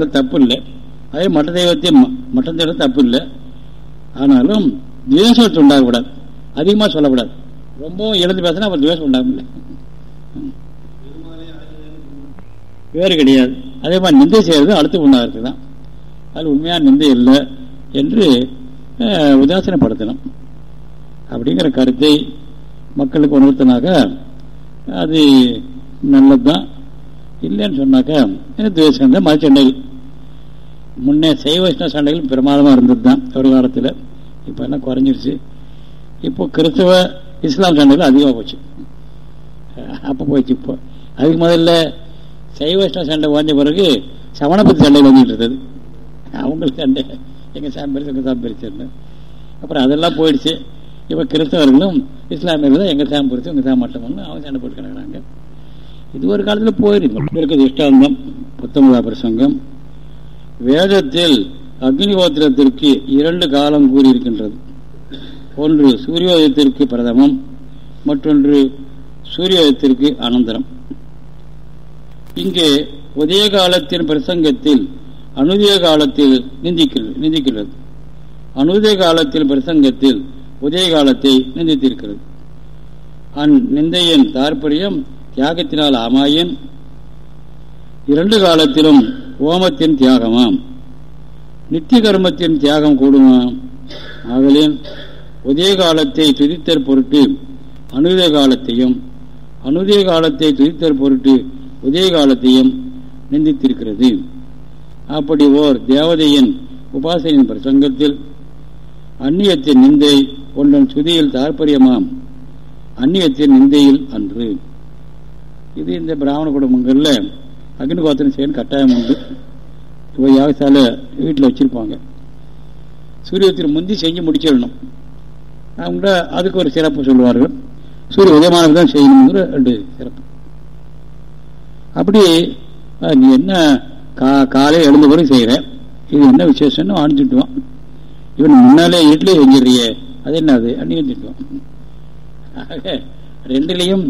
வளர்த்தல் தப்பு இல்லை அதே மற்ற தெய்வத்தையும் மற்ற தெய்வம் தப்பு இல்லை ஆனாலும் துவேஷத்தை உண்டாகக்கூடாது அதிகமாக சொல்லக்கூடாது. ரொம்பவும் எழுந்து பேசினா அப்புறம் துவேஷம் உண்டாகல வேறு கிடையாது. அதே மாதிரி நிந்தை செய்கிறது அடுத்து உண்டாகிறது தான். அது உண்மையான நிந்தை இல்லை என்று உதாசனப்படுத்தணும். அப்படிங்கிற கருத்தை மக்களுக்கு உணர்த்தினாக்க அது நல்லது தான் இல்லைன்னு சொன்னாக்கா எனக்கு துவேஷம் தான் மத முன்னே சைவ வைஷ்ணவ சண்டைகள் பிரமாதமாக இருந்தது தான் ஒரு காலத்தில் இப்போ எல்லாம் குறைஞ்சிருச்சு? இப்போ கிறிஸ்தவ இஸ்லாம் சண்டைகள் அதிகமாக போச்சு. அப்போ போயிடுச்சு இப்போ. அதுக்கு முதல்ல சைவ வைஷ்ணவ சண்டை வாங்கிய பிறகு சமணபத்தி சண்டை வந்துட்டு இருந்தது. அவங்களுக்கு சண்டை எங்கள் சாமி எங்கள் சாமி அப்புறம் அதெல்லாம் போயிடுச்சு. இப்போ கிறிஸ்தவர்களும் இஸ்லாமியர்களும் எங்கள் சாமி பிரிச்சு எங்கள் சாமி மட்டம்னு அவங்க சண்டை போட்டு கிடக்குறாங்க இது ஒரு காலத்தில் போயிருக்கு இருக்குது இஷ்டாந்தம் பத்தொன்பதாம் பிரசங்கம் வேதத்தில் அக்னிஹோத்திரத்திற்கு இரண்டு காலம் கூறியிருக்கின்றது. ஒன்று சூரியோதயத்திற்கு பிரதமம் மற்றொன்று சூரியோதயத்திற்கு அனந்தரம். இங்கே உதய காலத்தின் பிரசங்கத்தில் அனுதய காலத்தில் நிந்திக்கிறது அனுதய காலத்தில் பிரசங்கத்தில் உதய காலத்தை நிந்தித்திருக்கிறது. அந் நிந்தையின் தாற்பயம் தியாகத்தினால் ஆமாயின் இரண்டு காலத்திலும் ஓமத்தின் தியாகமாம். நித்திய கர்மத்தின் தியாகம் கூடுமாம் ஆகலின் உதய காலத்தை துதித்தற் பொருட்டு அனுதய காலத்தையும் அனுதய காலத்தை துதித்தற் பொருட்டு உதய காலத்தையும் நிந்தித்திருக்கிறது. அப்படி ஓர் தேவதையின் உபாசனையின் பிரசங்கத்தில் அந்நியத்தின் நிந்தை ஒன்றன் சுதியில் தாற்பயமாம். அந்நியத்தின் நிந்தையில் அன்று. இது இந்த பிராமண குடும்பங்களில் அக்னிகோத்திரம் செய்யணும் கட்டாயம் உண்டு. இப்போ யாகசால வீட்டில் வச்சுருப்பாங்க. சூரியத்திற்கு முந்தி செஞ்சு முடிச்சிடணும். அவங்க அதுக்கு ஒரு சிறப்பு சொல்லுவார்கள். சூரிய உதயமானது தான் செய்யணுங்கிற ரெண்டு சிறப்பு. அப்படி நீ என்ன கா காலையில் எழுந்த பிறகு செய்கிற இது என்ன விசேஷம்னு ஆணிச்சுட்டுவான். இவன் முன்னாலே இட்லி செஞ்சிடுறிய அது என்ன அது அன்னையும் திட்டுவான் ஆக ரெண்டுலேயும்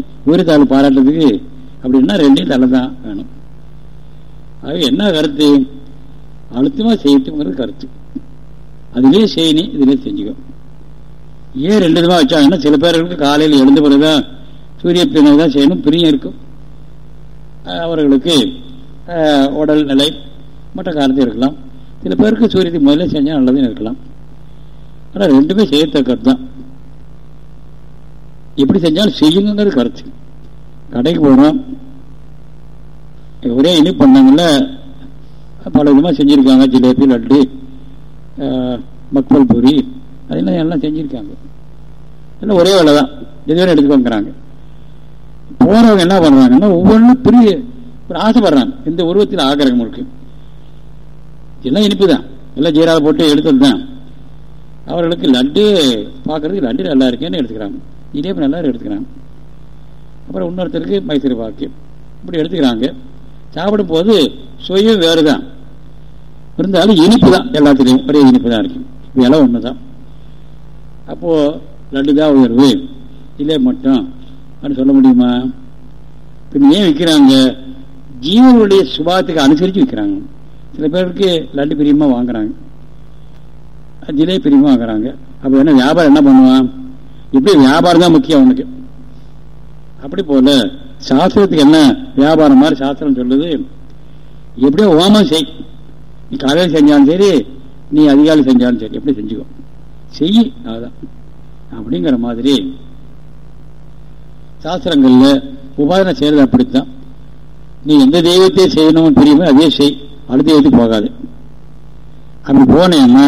தாள் பாராட்டுறதுக்கு அப்படின்னா ரெண்டையும் தலை தான் வேணும். அது என்ன கருத்து? அழுத்தமாக செய்யட்டுங்கிறது கருத்து. அதுலேயே செய்யணும் இதுலேயே செஞ்சுக்கோ. ஏன் ரெண்டு விதமாக வச்சாங்கன்னா சில பேர்களுக்கு காலையில் எழுந்த பிறகுதான் சூரிய பிரிவு தான் செய்யணும் பிரியம் இருக்கும். அவர்களுக்கு உடல் நிலை மற்ற காலத்தில் இருக்கலாம். சில பேருக்கு சூரியத்துக்கு முதல்ல செஞ்சால் நல்லதுன்னு இருக்கலாம். ஆனால் ரெண்டுமே செய்யத்தக்கது தான். எப்படி செஞ்சாலும் செய்யுங்கிறது கருத்து. கடைக்கு போகிறோம் ஒரே இனி பண்ணாங்கல்ல பல விதமாக செஞ்சுருக்காங்க ஜிலேபி லட்டு மக்பல் பூரி அதெல்லாம் எல்லாம் செஞ்சுருக்காங்க. எல்லாம் ஒரே வேலை தான். எதுவும் எடுத்துக்கோங்கிறாங்க போகிறவங்க என்ன பண்ணுறாங்கன்னா ஒவ்வொன்றும் பெரிய ஒரு ஆசைப்படுறாங்க. இந்த உருவத்தில் ஆகிறாங்க முழுக்க எல்லாம் இனிப்பு தான். எல்லாம் ஜீராவை போட்டு எடுத்தது தான். அவர்களுக்கு லட்டு பார்க்கறதுக்கு லட்டு நல்லா இருக்கேன்னு எடுத்துக்கிறாங்க. ஜிலேபி நல்லா எடுத்துக்கிறாங்க. அப்புறம் இன்னொருத்தருக்கு மைசூர் பாக்கியம் இப்படி எடுத்துக்கிறாங்க. சாப்பிடும் போது சுவையும் வேறு தான் இருந்தாலும் இனிப்பு தான் எல்லாத்துலேயும் ஒரே இனிப்பு தான் இருக்கும் விலை ஒன்று தான் அப்போது லட்டு தான் உயர்வு இல்லை மட்டும் அப்படின்னு சொல்ல முடியுமா? பின் ஏன் விற்கிறாங்க ஜீவனுடைய சுபாவத்துக்கு அனுசரித்து விற்கிறாங்க சில பேருக்கு லட்டு பிரியமாக வாங்குறாங்க. ஜிலே பிரியமாக வாங்குறாங்க. அப்போ என்ன வியாபாரம் என்ன பண்ணுவான்? இப்படி வியாபாரம் தான் முக்கியம் அவனுக்கு. அப்படி போல சாஸ்திரத்துக்கு என்ன வியாபாரம் மாதிரி சாஸ்திரம் சொல்லுது? எப்படியோ ஓமம் செய். நீ காலையில் செஞ்சாலும் சரி நீ அதிகாலை செஞ்சாலும் சரி எப்படி செஞ்சுக்கோ. செய் அதுதான் அப்படிங்கிற மாதிரி சாஸ்திரங்களில் உபாதனை செய்யறது அப்படித்தான். நீ எந்த தெய்வத்தை செய்யணும்னு தெரியுமோ அதே செய். அடுத்த தெய்வத்துக்கு போகாது. அப்படி போனேன்னா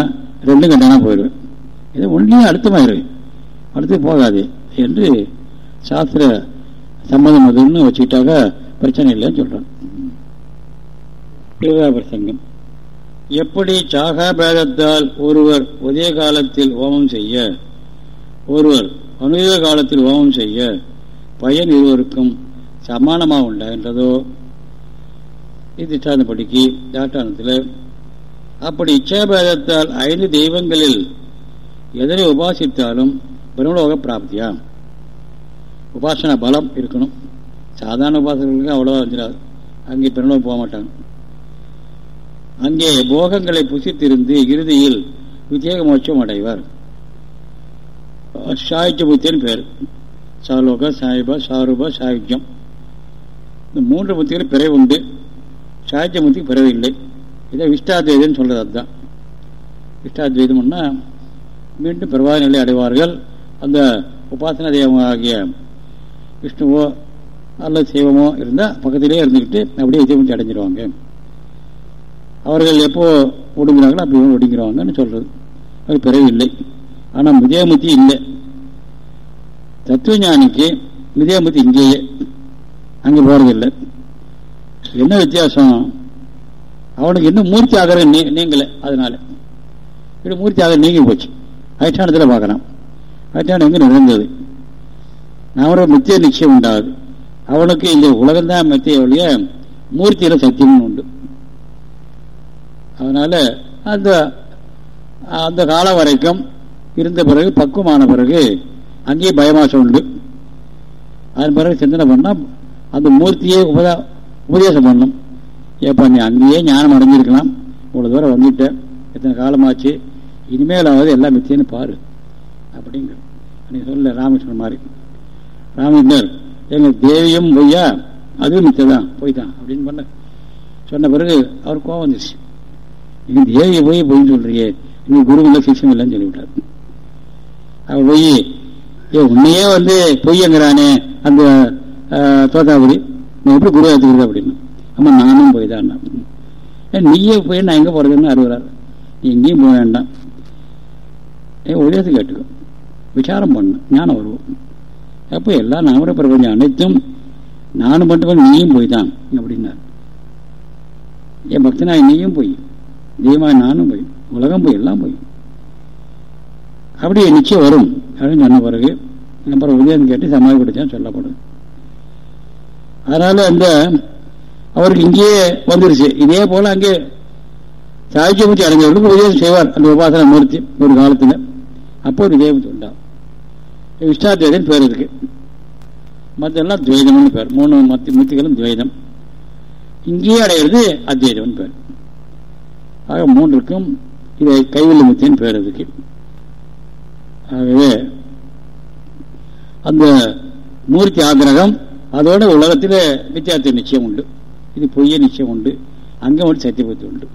ரெண்டும் கண்டனா போயிடுவேன். இது ஒன்றையும் அடுத்தமாயிருவேன் அடுத்து போகாது என்று சாஸ்திர சம்மதம் அதுன்னு வச்சுக்கிட்டாக்க பிரச்சனை இல்லைன்னு சொல்றான் பிரசங்கம் எப்படி சாகா பேதத்தால் ஒருவர் உதய காலத்தில் ஓமம் செய்ய ஒருவர் அனுத காலத்தில் ஓமம் செய்ய பயன் இருவருக்கும் சமானமாக உண்டாகின்றதோ? இது இஷ்டாந்தப்படிக்கு தாட்டானத்தில் அப்படி இச்சாபேதத்தால் ஐந்து தெய்வங்களில் எதனை உபாசித்தாலும் பிரம்மலோக பிராப்தியா? உபாசன பலம் இருக்கணும். சாதாரண உபாசகர்களுக்கு அவ்வளோவா வந்துடாது அங்கே பிரம்மலோகம் போக மாட்டாங்க. அங்கே போகங்களை புசித்திருந்து இறுதியில் வித்யேக மோட்சம் அடைவார். சாகித்ய புத்தின்னு பேர். சாலோக சாயிபா சாரூபா சாகித்யம் இந்த மூன்று புத்திகள் பிறகு உண்டு. சாகித்ய புத்திக்கு பிறகு இல்லை. இதை விஷ்டாத்வைதம் சொல்கிறது அதுதான். விஷ்டாத்வைதம்னா மீண்டும் பிரபாத நிலை அடைவார்கள். அந்த உபாசன தெய்வமாகிய விஷ்ணுவோ அல்லது சிவமோ இருந்தால் பக்கத்திலே இருந்துக்கிட்டு அப்படியே விஜயமுத்தி அடைஞ்சிருவாங்க. அவர்கள் எப்போ ஒடுங்குறாங்களோ அப்படி ஒடுங்கிறாங்கன்னு சொல்கிறது அது பிறகு இல்லை. ஆனால் விஜயமுத்தி இல்லை. தத்துவஞானிக்கு விஜயமுத்தி இங்கேயே. அங்கே போகிறதில்லை என்ன வித்தியாசம்? அவனுக்கு இன்னும் மூர்த்தி ஆகிற நீ நீங்கலை. அதனால. இப்படி மூர்த்தி ஆகிற நீங்கி போச்சு. அதிஷ்டானத்தில் பார்க்கலாம். அதிஷ்டானம் எங்கே நிறைந்தது? நமக்கு மித்திய நிச்சயம் உண்டாது அவனுக்கு இந்த உலகம்தான் மித்திய ஒழிய மூர்த்தியில சத்தியம்னு உண்டு. அதனால அந்த அந்த காலம் வரைக்கும் இருந்த பிறகு பக்குவமான பிறகு அங்கேயே பயமாசம் உண்டு. அதன் பிறகு சிந்தனை பண்ணால் அந்த மூர்த்தியே உபதா உபதேசம் பண்ணும். ஏப்பா நீ அங்கேயே ஞானம் அடைஞ்சிருக்கலாம். இவ்வளோ தூரம் வந்துட்டேன் எத்தனை காலமாச்சு. இனிமேலாவது எல்லாம் மித்தியன்னு பாரு. அப்படிங்கிற நீ சொல்ல ராமகிருஷ்ணன் மாதிரி. ராமகிருஷ்ணர் எங்க தேவியும் பொய்யா? அதுவும் மித்ததான் போய்தான் அப்படின்னு பண்ண சொன்ன பிறகு அவர் கோவம் வந்துருச்சு. நீங்க தேவியை போய் பொய்ன்னு சொல்றியே. நீ குரு இல்லை சிஷ்யம் இல்லைன்னு சொல்லிவிட்டார். அவர் போய் ஏ உன்னையே வந்து பொய்யங்கிறானே அந்த தோத்தாபுரி. நான் எப்படி குரு ஏற்றுக்கிறது அப்படின்னு. ஆமா நானும் போய் தான் நீயே போய் நான் எங்க போறதுன்னு அறிவுறாரு நீ எங்கேயும் போக வேண்டாம். ஏன் உதயத்தை கேட்டுக்கோ. விசாரம் பண்ண ஞானம் வருவோம். அப்போ எல்லாம் நாமட பிரபஞ்சம் அனைத்தும் நானும் மட்டும் நீயும் போய் தான் அப்படின்னார். என் பக்தனாய் நீயும் போய் தெய்வமாய் நானும் போய் உலகம் போய் எல்லாம் போய். அப்படி நிச்சயம் வரும் அப்படின்னு சொன்ன பிறகு அப்புறம் உதயம் கேட்டு சமாதி கொடுத்தான் சொல்லப்படுது அதனால அந்த அவருக்கு இங்கேயே வந்துருச்சு. இதே போல அங்கே சாகித்யமூர்த்தி அடைஞ்சவர்களுக்கு உதயம் செய்வார் அந்த உபாசன மூர்த்தி ஒரு காலத்தில். அப்போ ஒரு விஜயமூர்த்தி உண்டாகும் விஷ்டாத்வைதம் பேர் இருக்கு. மற்றெல்லாம் துவைதம்னு பேர். மூணு மத்தி முத்திகளும் துவைதம். இங்கேயே அடைகிறது அத்வைதம்னு பேர். ஆக மூன்றுக்கும் இதை கைவில்லி முத்தின்னு பேர் அதுக்கு. ஆகவே அந்த மூர்த்தி ஆகிரகம் அதோட உலகத்தில் வித்தியார்த்த நிச்சயம் உண்டு. இது பொய்ய நிச்சயம் உண்டு. அங்கே மட்டும் சத்தியபூர்த்தி உண்டு.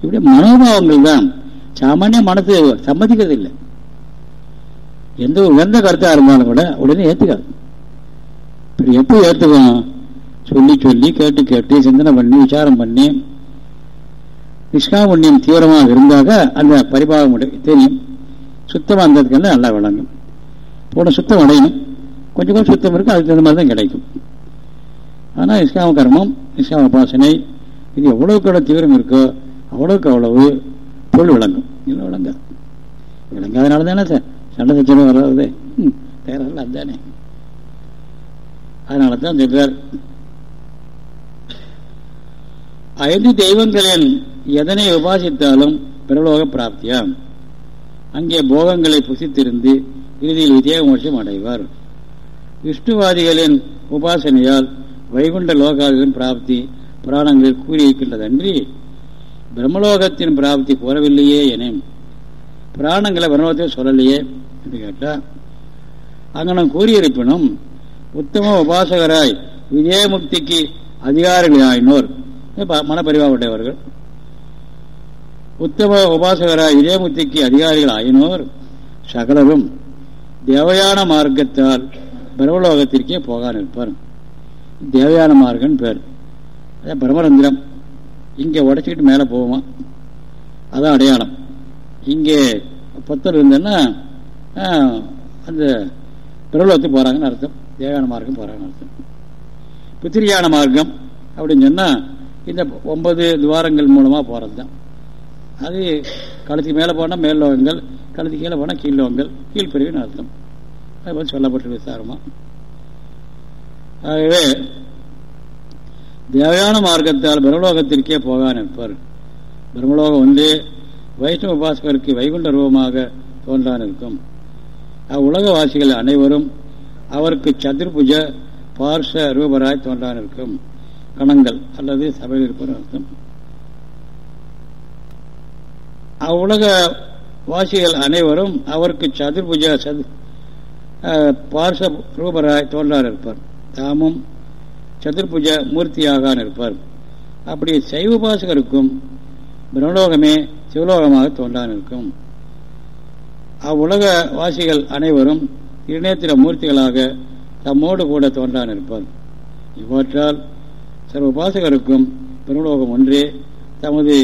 இப்படி மனோபாவங்கள் தான் சாமானிய மனசு சம்மதிக்கிறது இல்லை எந்த உயர்ந்த கருத்தா இருந்தாலும் கூட உடனே ஏத்துக்காது. எப்போ ஏத்துக்கும் சொல்லி சொல்லி கேட்டு கேட்டு சிந்தனை பண்ணி விசாரம் பண்ணி. நிஷ்காமண்யம் தீவிரமாக இருந்தாக அந்த பரிபாகம் தெரியும். சுத்தமாக இருந்ததுக்கெல்லாம் நல்லா விளங்கும். போன சுத்தம் அடையணும். கொஞ்சம் கொஞ்சம் சுத்தம் இருக்கும் அதுக்கு தகுந்த மாதிரி தான் கிடைக்கும். ஆனால் நிஷ்காம கர்மம் நிஷ்காம உபாசனை இது எவ்வளவுக்கு எவ்வளோ தீவிரம் இருக்கோ அவ்வளவுக்கு அவ்வளவு பொருள் விளங்கும். இல்லை விளங்காது. விளங்காதனால தானே சார் சண்டை சச்சரவு வராது. தேர்தல் அதுதானே. அதனால தான் சொல்றார் ஐந்து தெய்வங்களின் எதனை உபாசித்தாலும் பிரலோக பிராப்தியா அங்கே போகங்களை புசித்திருந்து இறுதியில் விஜய மோட்சம் அடைவார். விஷ்ணுவாதிகளின் உபாசனையால் வைகுண்ட லோகாவின் பிராப்தி புராணங்களில் கூறியிருக்கின்றதன்றி பிரம்மலோகத்தின் பிராப்தி கூறவில்லையே என புராணங்களை பிரம்மலோகத்தை சொல்லலையே? என்று கேட்டால் அங்கனம் கூறியிருப்பினும் உத்தம உபாசகராய் விஜயமுக்திக்கு அதிகாரிகளாயினோர். மனப்பரிவாவுடையவர்கள் உத்தம உபாசகராய் விஜயமுக்திக்கு அதிகாரிகள் ஆயினோர் சகலரும் தேவயான மார்க்கத்தால் பிரம்மலோகத்திற்கே போக நிற்பார் தேவயான மார்க்கம் பேர். அதான் பிரம்மரந்திரம். இங்கே உடச்சிக்கிட்டு மேலே போவோமா? அதான் அடையாளம். இங்கே புத்தர் இருந்தேன்னா அந்த பிரபலத்துக்கு போகிறாங்கன்னு அர்த்தம். தேவையான மார்க்கம் போகிறாங்க அர்த்தம் பித்திரியான மார்க்கம் அப்படின்னு சொன்னால் இந்த ஒன்பது துவாரங்கள் மூலமாக போகிறது தான் அது கழுத்துக்கு மேலே போனால் மேல் லோகங்கள் கழுத்துக்கு கீழே போனால் கீழ் லோகங்கள் அர்த்தம். அது பற்றி சொல்லப்பட்ட விசாரமாக ஆகவே தேவையான மார்க்கத்தால் பிரம்மலோகத்திற்கே போக நிற்பார் பிரம்மலோகம் வந்து வைஷ்ணவ உபாசகருக்கு வைகுண்ட ரூபமாக தோன்றான் இருக்கும். அவ்வுலகவாசிகள் அனைவரும் அவருக்கு சதுர்புஜ பார்ஷ ரூபராய் தோன்றான் இருக்கும் கணங்கள் அல்லது சபையில் இருப்பது அர்த்தம் அவ்வுலக வாசிகள் அனைவரும் அவருக்கு சதுர்புஜ சது பார்ச ரூபராய் தோன்றார் இருப்பார் தாமும் சதுர்புஜ மூர்த்தியாக இருப்பார். அப்படி சைவ பாசகருக்கும் பிரம்மலோகமே சிவலோகமாக தோன்றான் இருக்கும் அவ்வுலக வாசிகள் அனைவரும் இணையத்தில மூர்த்திகளாக தம்மோடு கூட தோன்றான் இருப்பார் இவ்வாற்றால் சர்வ உபாசகருக்கும் பிரம்மலோகம் ஒன்றே தமது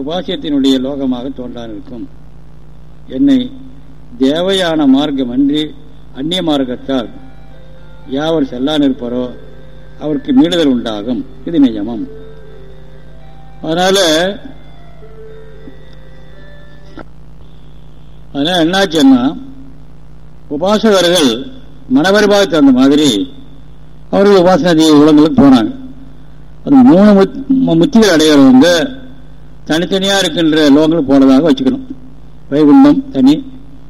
உபாசியத்தினுடைய லோகமாக தோன்றான் இருக்கும். என்னை தேவையான மார்க்கம் அன்றி அந்நிய மார்க்கத்தால் யாவர் செல்லான் இருப்பாரோ அவருக்கு மீடுதல் உண்டாகும். இது நியமம். அதனால அதனால என்னாச்சுன்னா உபாசகர்கள் மனவரிபாக தகுந்த மாதிரி அவர்கள் உபாசனதி உலகங்களுக்கு போனாங்க. அது மூணு முத்திகள் அடைகிறவங்க தனித்தனியாக இருக்கின்ற லோகங்கள் போனதாக வச்சுக்கணும். வைகுண்டம் தனி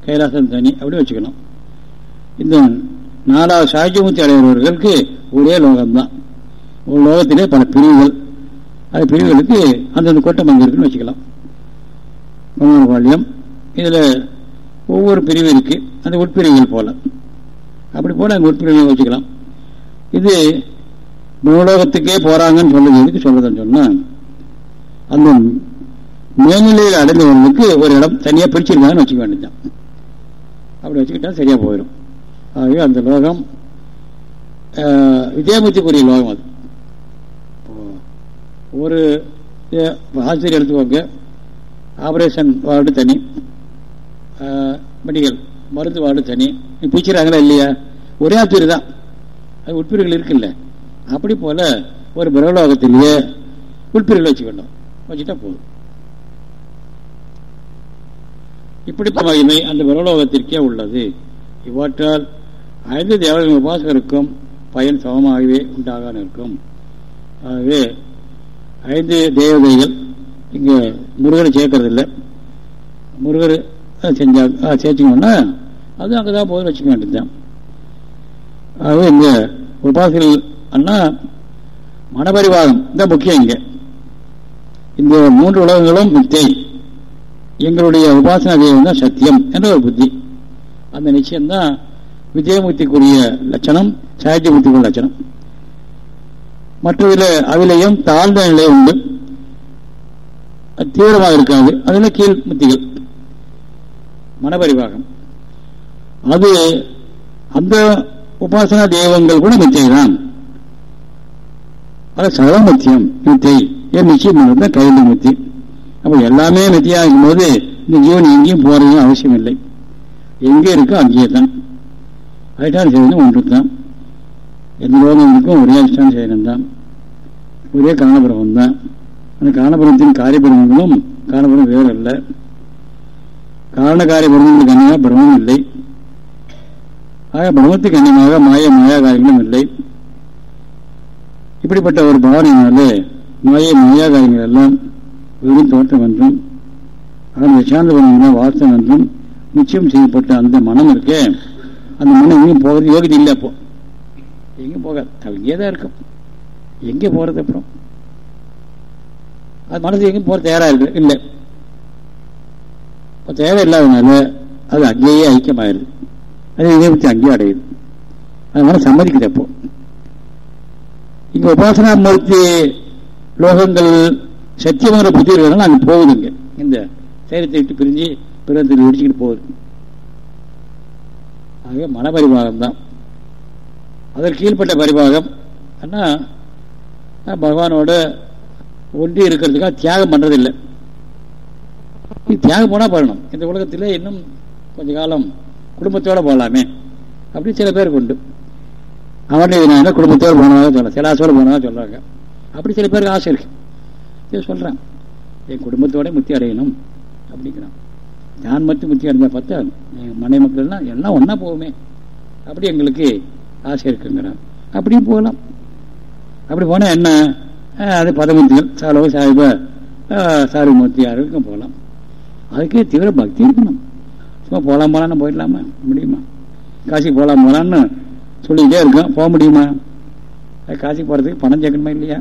கைலாசம் தனி அப்படி வச்சுக்கணும். இந்த நாலாவது சாட்சியமூர்த்தி அடைகிறவர்களுக்கு ஒரே லோகம்தான். ஒரு லோகத்திலே பல பிரிவுகள். அது பிரிவுகளுக்கு அந்தந்த கோட்டம் அங்கே இருக்குன்னு வச்சுக்கலாம். பாள்யம் இதில் ஒவ்வொரு பிரிவு இருக்கு அந்த உட்பிரிவுகள் போல. அப்படி போல அங்கே உட்பிரிவுகள் வச்சுக்கலாம் இது பூலோகத்துக்கே போறாங்கன்னு சொல்லுறதுக்கு எதுக்கு சொல்றதுன்னு சொன்னா அந்த மேல்நிலையில் அடைந்தவர்களுக்கு ஒரு இடம் தனியாக பிரிச்சிருக்காங்கன்னு வச்சுக்க வேண்டியதான் அப்படி வச்சுக்கிட்டா சரியா போயிடும். ஆகவே அந்த லோகம் விஜயமூர்த்திக்குரிய லோகம் அது. ஒரு ஆசிரியர் எடுத்துக்கோங்க. ஆபரேஷன் வார்டு தனி. மெடிக்கல் மருந்து வார்டு தனி. பிரிச்சுறாங்களா இல்லையா? ஒரே ஆப்பிரி தான். அது உட்பிரிவுகள் இருக்குல்ல. அப்படி போல ஒரு பிரகலோகத்திலேயே உட்பிரிவுகள் வச்சுக்கணும் வச்சுட்டா போதும். இப்படித்தான் மகிமை அந்த பிரகலோகத்திற்கே உள்ளது. இவற்றால் ஐந்து தேவர்கள் உபாசகருக்கும் பயன் சமமாகவே உண்டாக இருக்கும் ஆகவே ஐந்து தேவதைகள் இங்கே முருகனை சேர்க்கறதில்லை. முருகர் செஞ்சா சேர்த்துக்கணும்னா அது அங்கே தான் போதும் வச்சுக்க வேண்டியதுதான் ஆகவே இங்கே உபாசிகள் அண்ணா மனபரிவாதம் தான் முக்கியம் இங்கே இந்த மூன்று உலகங்களும் மித்தை எங்களுடைய உபாசனா தெய்வம் தான் சத்தியம் என்ற ஒரு புத்தி அந்த நிச்சயம்தான் விஜயமூர்த்திக்குரிய லட்சணம் சாகித்யமூர்த்திக்குரிய லட்சணம் மற்றதில் அதிலையும் தாழ்ந்த நிலை உண்டு தீவிரமாக இருக்காது அதுல கீழ் முத்திகள் மனபரிவாகம் அது அந்த உபாசனா தெய்வங்கள் கூட மித்தை தான் அது சதமத்தியம் மித்தை ஏன் நிச்சயம் பண்ணுறது கையில் மித்தி அப்ப எல்லாமே நித்தியாகும் இருக்கும்போது இந்த ஜீவன் எங்கேயும் போறது அவசியம் இல்லை எங்கே இருக்கோ அங்கேயே தான் அதிஷ்டான செய்யணும் ஒன்று தான் எந்த லோகங்களுக்கும் ஒரே அதிஷ்டான செய்யணும் தான் ஒரே காரணபுரம் தான் அந்த காரணபுரத்தின் காரியபிரமங்களும் காரணபுரம் வேறு இல்லை காரணக்காரிய பிரம்மத்துக்கு அந்நியமாக பிரம்மம் இல்லை ஆக பிரம்மத்துக்கு அந்நியமாக மாய மாயா காரியங்களும் இல்லை. இப்படிப்பட்ட ஒரு பாவனையினாலே மாய மாயா காரியங்கள் எல்லாம் வெறும் தோற்றம் என்றும் அதன் விஷாந்த பண்ண வாசம் என்றும் நிச்சயம் செய்யப்பட்ட அந்த மனம் இருக்கே அந்த மனம் எங்கேயும் போகிறது யோகிதை இல்லை அப்போ. எங்கேயும் போகாது. அங்கேயே தான் இருக்கும். எங்கே போகிறது அப்புறம்? அது மனசு எங்கேயும் போகிற தயாராக இருக்கு? இல்லை. இப்போ தேவை அது அங்கேயே ஐக்கியமாயிருது அது இதே பற்றி அங்கேயே அடையுது அதனால சம்மதிக்குது அப்போ இங்க உபாசனா மூர்த்தி லோகங்கள் சத்தியமான புத்தி இருக்கிறதுனால அங்கே போகுதுங்க இந்த சேரத்தை விட்டு பிரிஞ்சு பிறந்தத்தில் இடிச்சுக்கிட்டு போகுது ஆகவே மனபரிபாகம் தான் அதற்கு கீழ்பட்ட பரிபாகம் ஆனால் பகவானோட ஒன்றி இருக்கிறதுக்காக தியாகம் பண்ணுறதில்லை தியாகம் போனால் பண்ணணும் இந்த உலகத்தில் இன்னும் கொஞ்ச காலம் குடும்பத்தோட போகலாமே அப்படின்னு சில பேருக்கு உண்டு. அவன் குடும்பத்தோடு போனதாக சொல்ல சிலாசோட போனதாக சொல்றாங்க. அப்படி சில பேருக்கு ஆசை இருக்கு. சரி சொல்றான். என் குடும்பத்தோட முத்தி அடையணும் அப்படிங்கிறான். நான் மட்டும் முத்தி அடைஞ்சா பார்த்தா என் மனை மக்கள்லாம் எல்லாம் ஒன்றா போகுமே அப்படி எங்களுக்கு ஆசை இருக்குங்கிறான். அப்படியும் போகலாம். அப்படி போனால் என்ன? அது பதமுத்திகள் சாலோ சாஹிப சாருமூர்த்தி யாருக்கும் போகலாம். அதுக்கே தீவிர பக்தி இருக்கணும். சும்மா போகலாம் போகலான்னு போயிடலாமா? முடியுமா? காசிக்கு போகலாம் போகலான்னு சொல்லிக்கிட்டே இருக்கோம் போக முடியுமா? காசிக்கு போகிறதுக்கு பணம் சேர்க்கணுமா இல்லையா?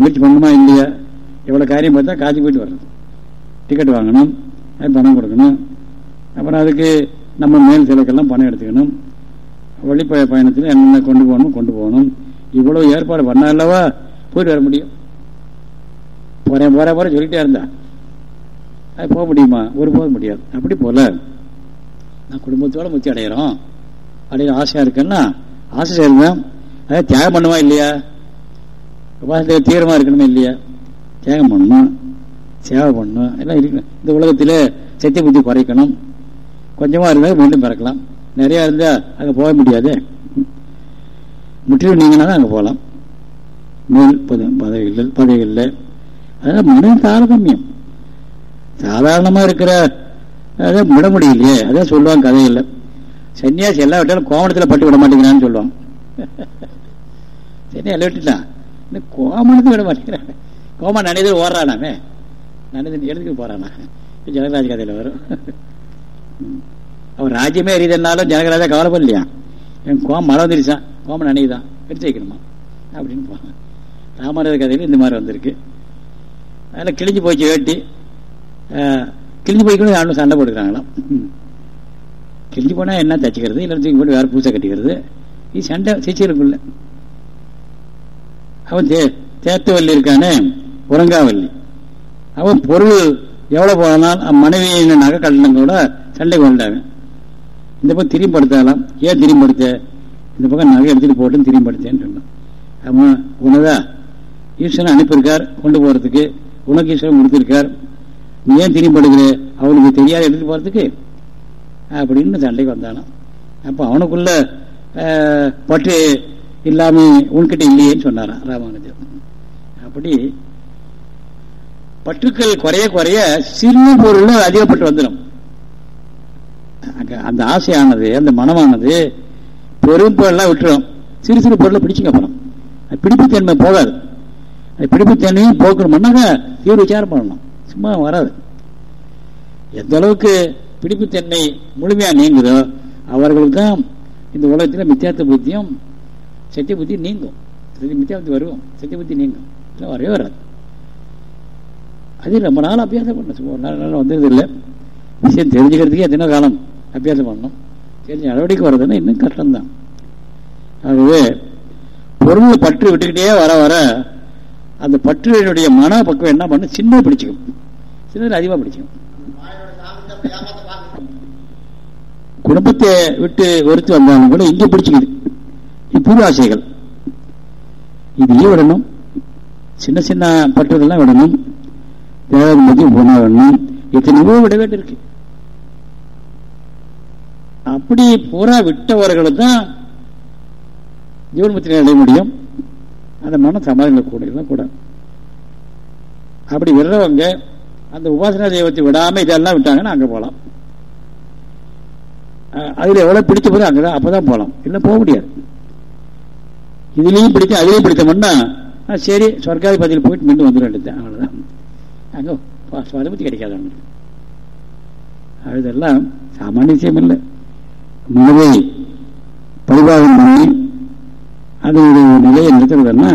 முயற்சி பண்ணணுமா இல்லையா? எவ்வளோ காரியம் பார்த்தா காசி போயிட்டு வர்றது. டிக்கெட் வாங்கணும் அது பணம் கொடுக்கணும். அப்புறம் அதுக்கு நம்ம மேல் செலவுக்கெல்லாம் பணம் எடுத்துக்கணும். வழி பயணத்தில் என்னென்ன கொண்டு போகணும் கொண்டு போகணும். இவ்வளோ ஏற்பாடு பண்ணாலவா போயிட்டு வர முடியும்? போகிறேன் போகிற போகிற சொல்லிகிட்டே இருந்தா. அது போக முடியுமா? ஒரு போக முடியாது. அப்படி போல நான் குடும்பத்தோட முத்தி அடையிறோம். அப்படின்னு ஆசையா இருக்குன்னா ஆசை செய்யணும் அதாவது தியாகம் பண்ணுமா இல்லையா? உபாசத்துக்கு தீவிரமா இருக்கணுமா இல்லையா? தியாகம் பண்ணணும் சேவை பண்ணணும் எல்லாம் இருக்கணும். இந்த உலகத்தில் சத்திய புத்தி குறைக்கணும். கொஞ்சமா இருந்தால் மீண்டும் பிறக்கலாம். நிறைய இருந்தா அங்கே போக முடியாது. முற்றிலும் நீங்கன்னா தான் அங்கே போகலாம். மேல் பதவிகள் பதவிகளில் அதனால் மனிதன் தாரதமியம் சாதாரணமாக இருக்கிற அதை விட முடியலையே. அதான் சொல்லுவாங்க கதையில். சன்னியாசி எல்லா விட்டாலும் கோமணத்தில் பட்டு விட மாட்டேங்கிறான்னு சொல்லுவாங்க. சரி எல்லாம் விட்டுட்டான் இந்த கோமணத்தை விட மாட்டேங்கிறான் கோமன் நனைதல் ஓடுறானாமே. நனைதல் எழுதுக்கு போறானா? ஜனகராஜ கதையில் வரும். அவர் ராஜ்யமே எரியுதுனாலும் ஜனகராஜா கவலைப்படலையா? என் கோம் மழை வந்துருச்சான் கோமன் நனைதான் எடுத்து வைக்கணுமா? அப்படின்னு போவாங்க ராமராஜ கதையில் இந்த மாதிரி வந்திருக்கு. அதில் கிழிஞ்சு போச்சு வேட்டி. கிழிஞ்சு போய்க்கணும் யாரும் சண்டை போட்டுக்கிறாங்களாம் கிழிஞ்சு போனால் என்ன தச்சுக்கிறது? இல்லை தூக்கி போட்டு வேறு பூசை கட்டிக்கிறது. இது சண்டை சிச்சிருக்குள்ள அவன் தே தேத்தவல்லி இருக்கானே உறங்காவல்லி அவன் பொருள் எவ்வளோ போனால் மனைவியின் நகை கட்டணம் கூட சண்டை கொண்டாங்க இந்த பக்கம் திரும்படுத்தலாம் ஏன் திரும்படுத்த இந்த பக்கம் நகை எடுத்துட்டு போட்டு திரும்படுத்தேன்னு சொன்னான். அவன் உனதா? ஈஸ்வரன் அனுப்பியிருக்கார் கொண்டு போகிறதுக்கு உனக்கு ஈஸ்வரன் கொடுத்துருக்கார். ஏன் திணிப்படுகிற? அவனுக்கு தெரியாத எடுத்துட்டு போறதுக்கு. அப்படின்னு சண்டைக்கு வந்தானான் அப்போ அவனுக்குள்ள பற்று இல்லாம உன்கிட்ட இல்லையேன்னு சொன்னாரான் ராமானுஜர். அப்படி பற்றுக்கள் குறைய குறைய சிறு பொருள் அதிகப்பட்டு வந்துடும். அந்த ஆசையானது அந்த மனமானது பெரும் பொருளாக விட்டுரும். சிறு சிறு பொருளை பிடிச்சுங்க அப்புறம். பிடிப்புத்தன்மை போகாது. பிடிப்புத்தன்மையும் போக்கணும்னாக்கா தீவிர விசாரம் பண்ணணும். சும்மா வராது. எந்த அளவுக்கு பிடிப்புத்தன்மை முழுமையா நீங்குதோ அவர்களுக்கு தான் இந்த உலகத்தில் மித்தியாத்த புத்தியும் சத்திய புத்தி நீங்கும். மித்தியா புத்தி வருவோம் சத்திய புத்தி நீங்கும். வரவே வராது. அது ரொம்ப நாள் அபியாசம் பண்ணணும். ஒரு நாள் நாள் வந்தது இல்லை. விஷயம் தெரிஞ்சுக்கிறதுக்கே எத்தனை காலம் அபியாசம் பண்ணணும். தெரிஞ்ச நடவடிக்கை வர்றதுன்னா இன்னும் கஷ்டம்தான். ஆகவே பொருள் பற்று விட்டுக்கிட்டே வர வர அந்த பற்றுடைய மன பக்கம் என்ன பண்ணும்? சின்ன பிடிச்சிக்கும். சின்னதில் அதிகமாக பிடிச்சிக்கும். குடும்பத்தை விட்டு வெறுத்து வந்தாலும் கூட இங்கே பிடிச்சிக்குது. புது ஆசைகள் இதையும் விடணும்? சின்ன சின்ன பற்றதெல்லாம் விடணும். தேவதை போனா விடணும் எத்தனையோ விட வேண்டியிருக்கு அப்படி பூரா விட்டவர்களுக்கு தான் ஜீவன்முத்திரை அடைய முடியும். அந்த மன சமாதிகளை கூட எல்லாம் கூட. அப்படி விடுறவங்க அந்த உபாசனா தெய்வத்தை விடாம இதெல்லாம் விட்டாங்கன்னா அங்க போகலாம் அதுல எவ்வளவு பிடிச்ச போது அங்கதான் அப்பதான் போகலாம் இல்ல போக முடியாது. இதுலயும் பிடிச்ச அதுலயும் பிடித்தோம்னா சரி சொர்க்காதிபதியில் போயிட்டு மீண்டும் வந்துடும் எடுத்தேன் அவ்வளவுதான். அங்க சுவாதபத்தி கிடைக்காது அதெல்லாம் சாமானிய விஷயம் இல்லை. மனதை பரிபாகம் பண்ணி அதனுடைய நிலையை நிறுத்துறதுன்னா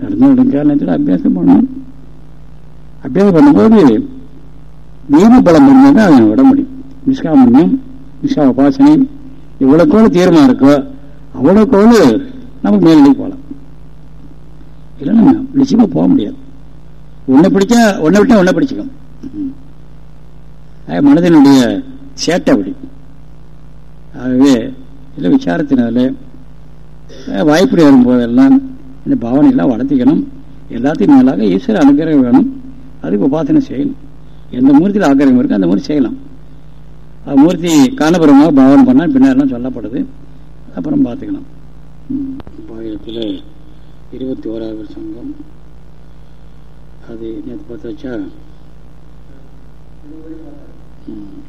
நடந்த நெடுங்காலத்தில் அபியாசம் பண்ணணும். அபியாசம் பண்ணும்போது தெய்வ பலம் இருந்தால் அதை விட முடியும். நிஷ்காமண்யம் நிஷ்கா உபாசனை எவ்வளோக்கோடு தீர்மா இருக்கோ அவ்வளோக்கோடு நமக்கு மேல்நிலை போகலாம் இல்லைன்னா நிச்சயமாக போக முடியாது. ஒன்றை பிடிச்சா ஒன்றை விட்டா ஒன்றை பிடிச்சிக்கும். மனதினுடைய சேட்டை அப்படி. ஆகவே இல்லை விசாரத்தினால வாய்ப்பு ஏறும் போதெல்லாம் இந்த பாவனையெல்லாம் வளர்த்திக்கணும். எல்லாத்தையும் மேலாக ஈஸ்வர அனுகிரகம் வேணும். அதுக்கு உபாசனை செய்யணும் எந்த மூர்த்தியில் ஆக்கிரகம் இருக்கோ அந்த மூர்த்தி செய்யலாம். மூர்த்தி காணபுரமாக பாவனை பண்ணால் பின்னாரெல்லாம் சொல்லப்படுது. அப்புறம் பார்த்துக்கலாம். பாயிரத்தில் இருபத்தி ஓராவது சங்கம். அது நேற்று பார்த்து வச்சா?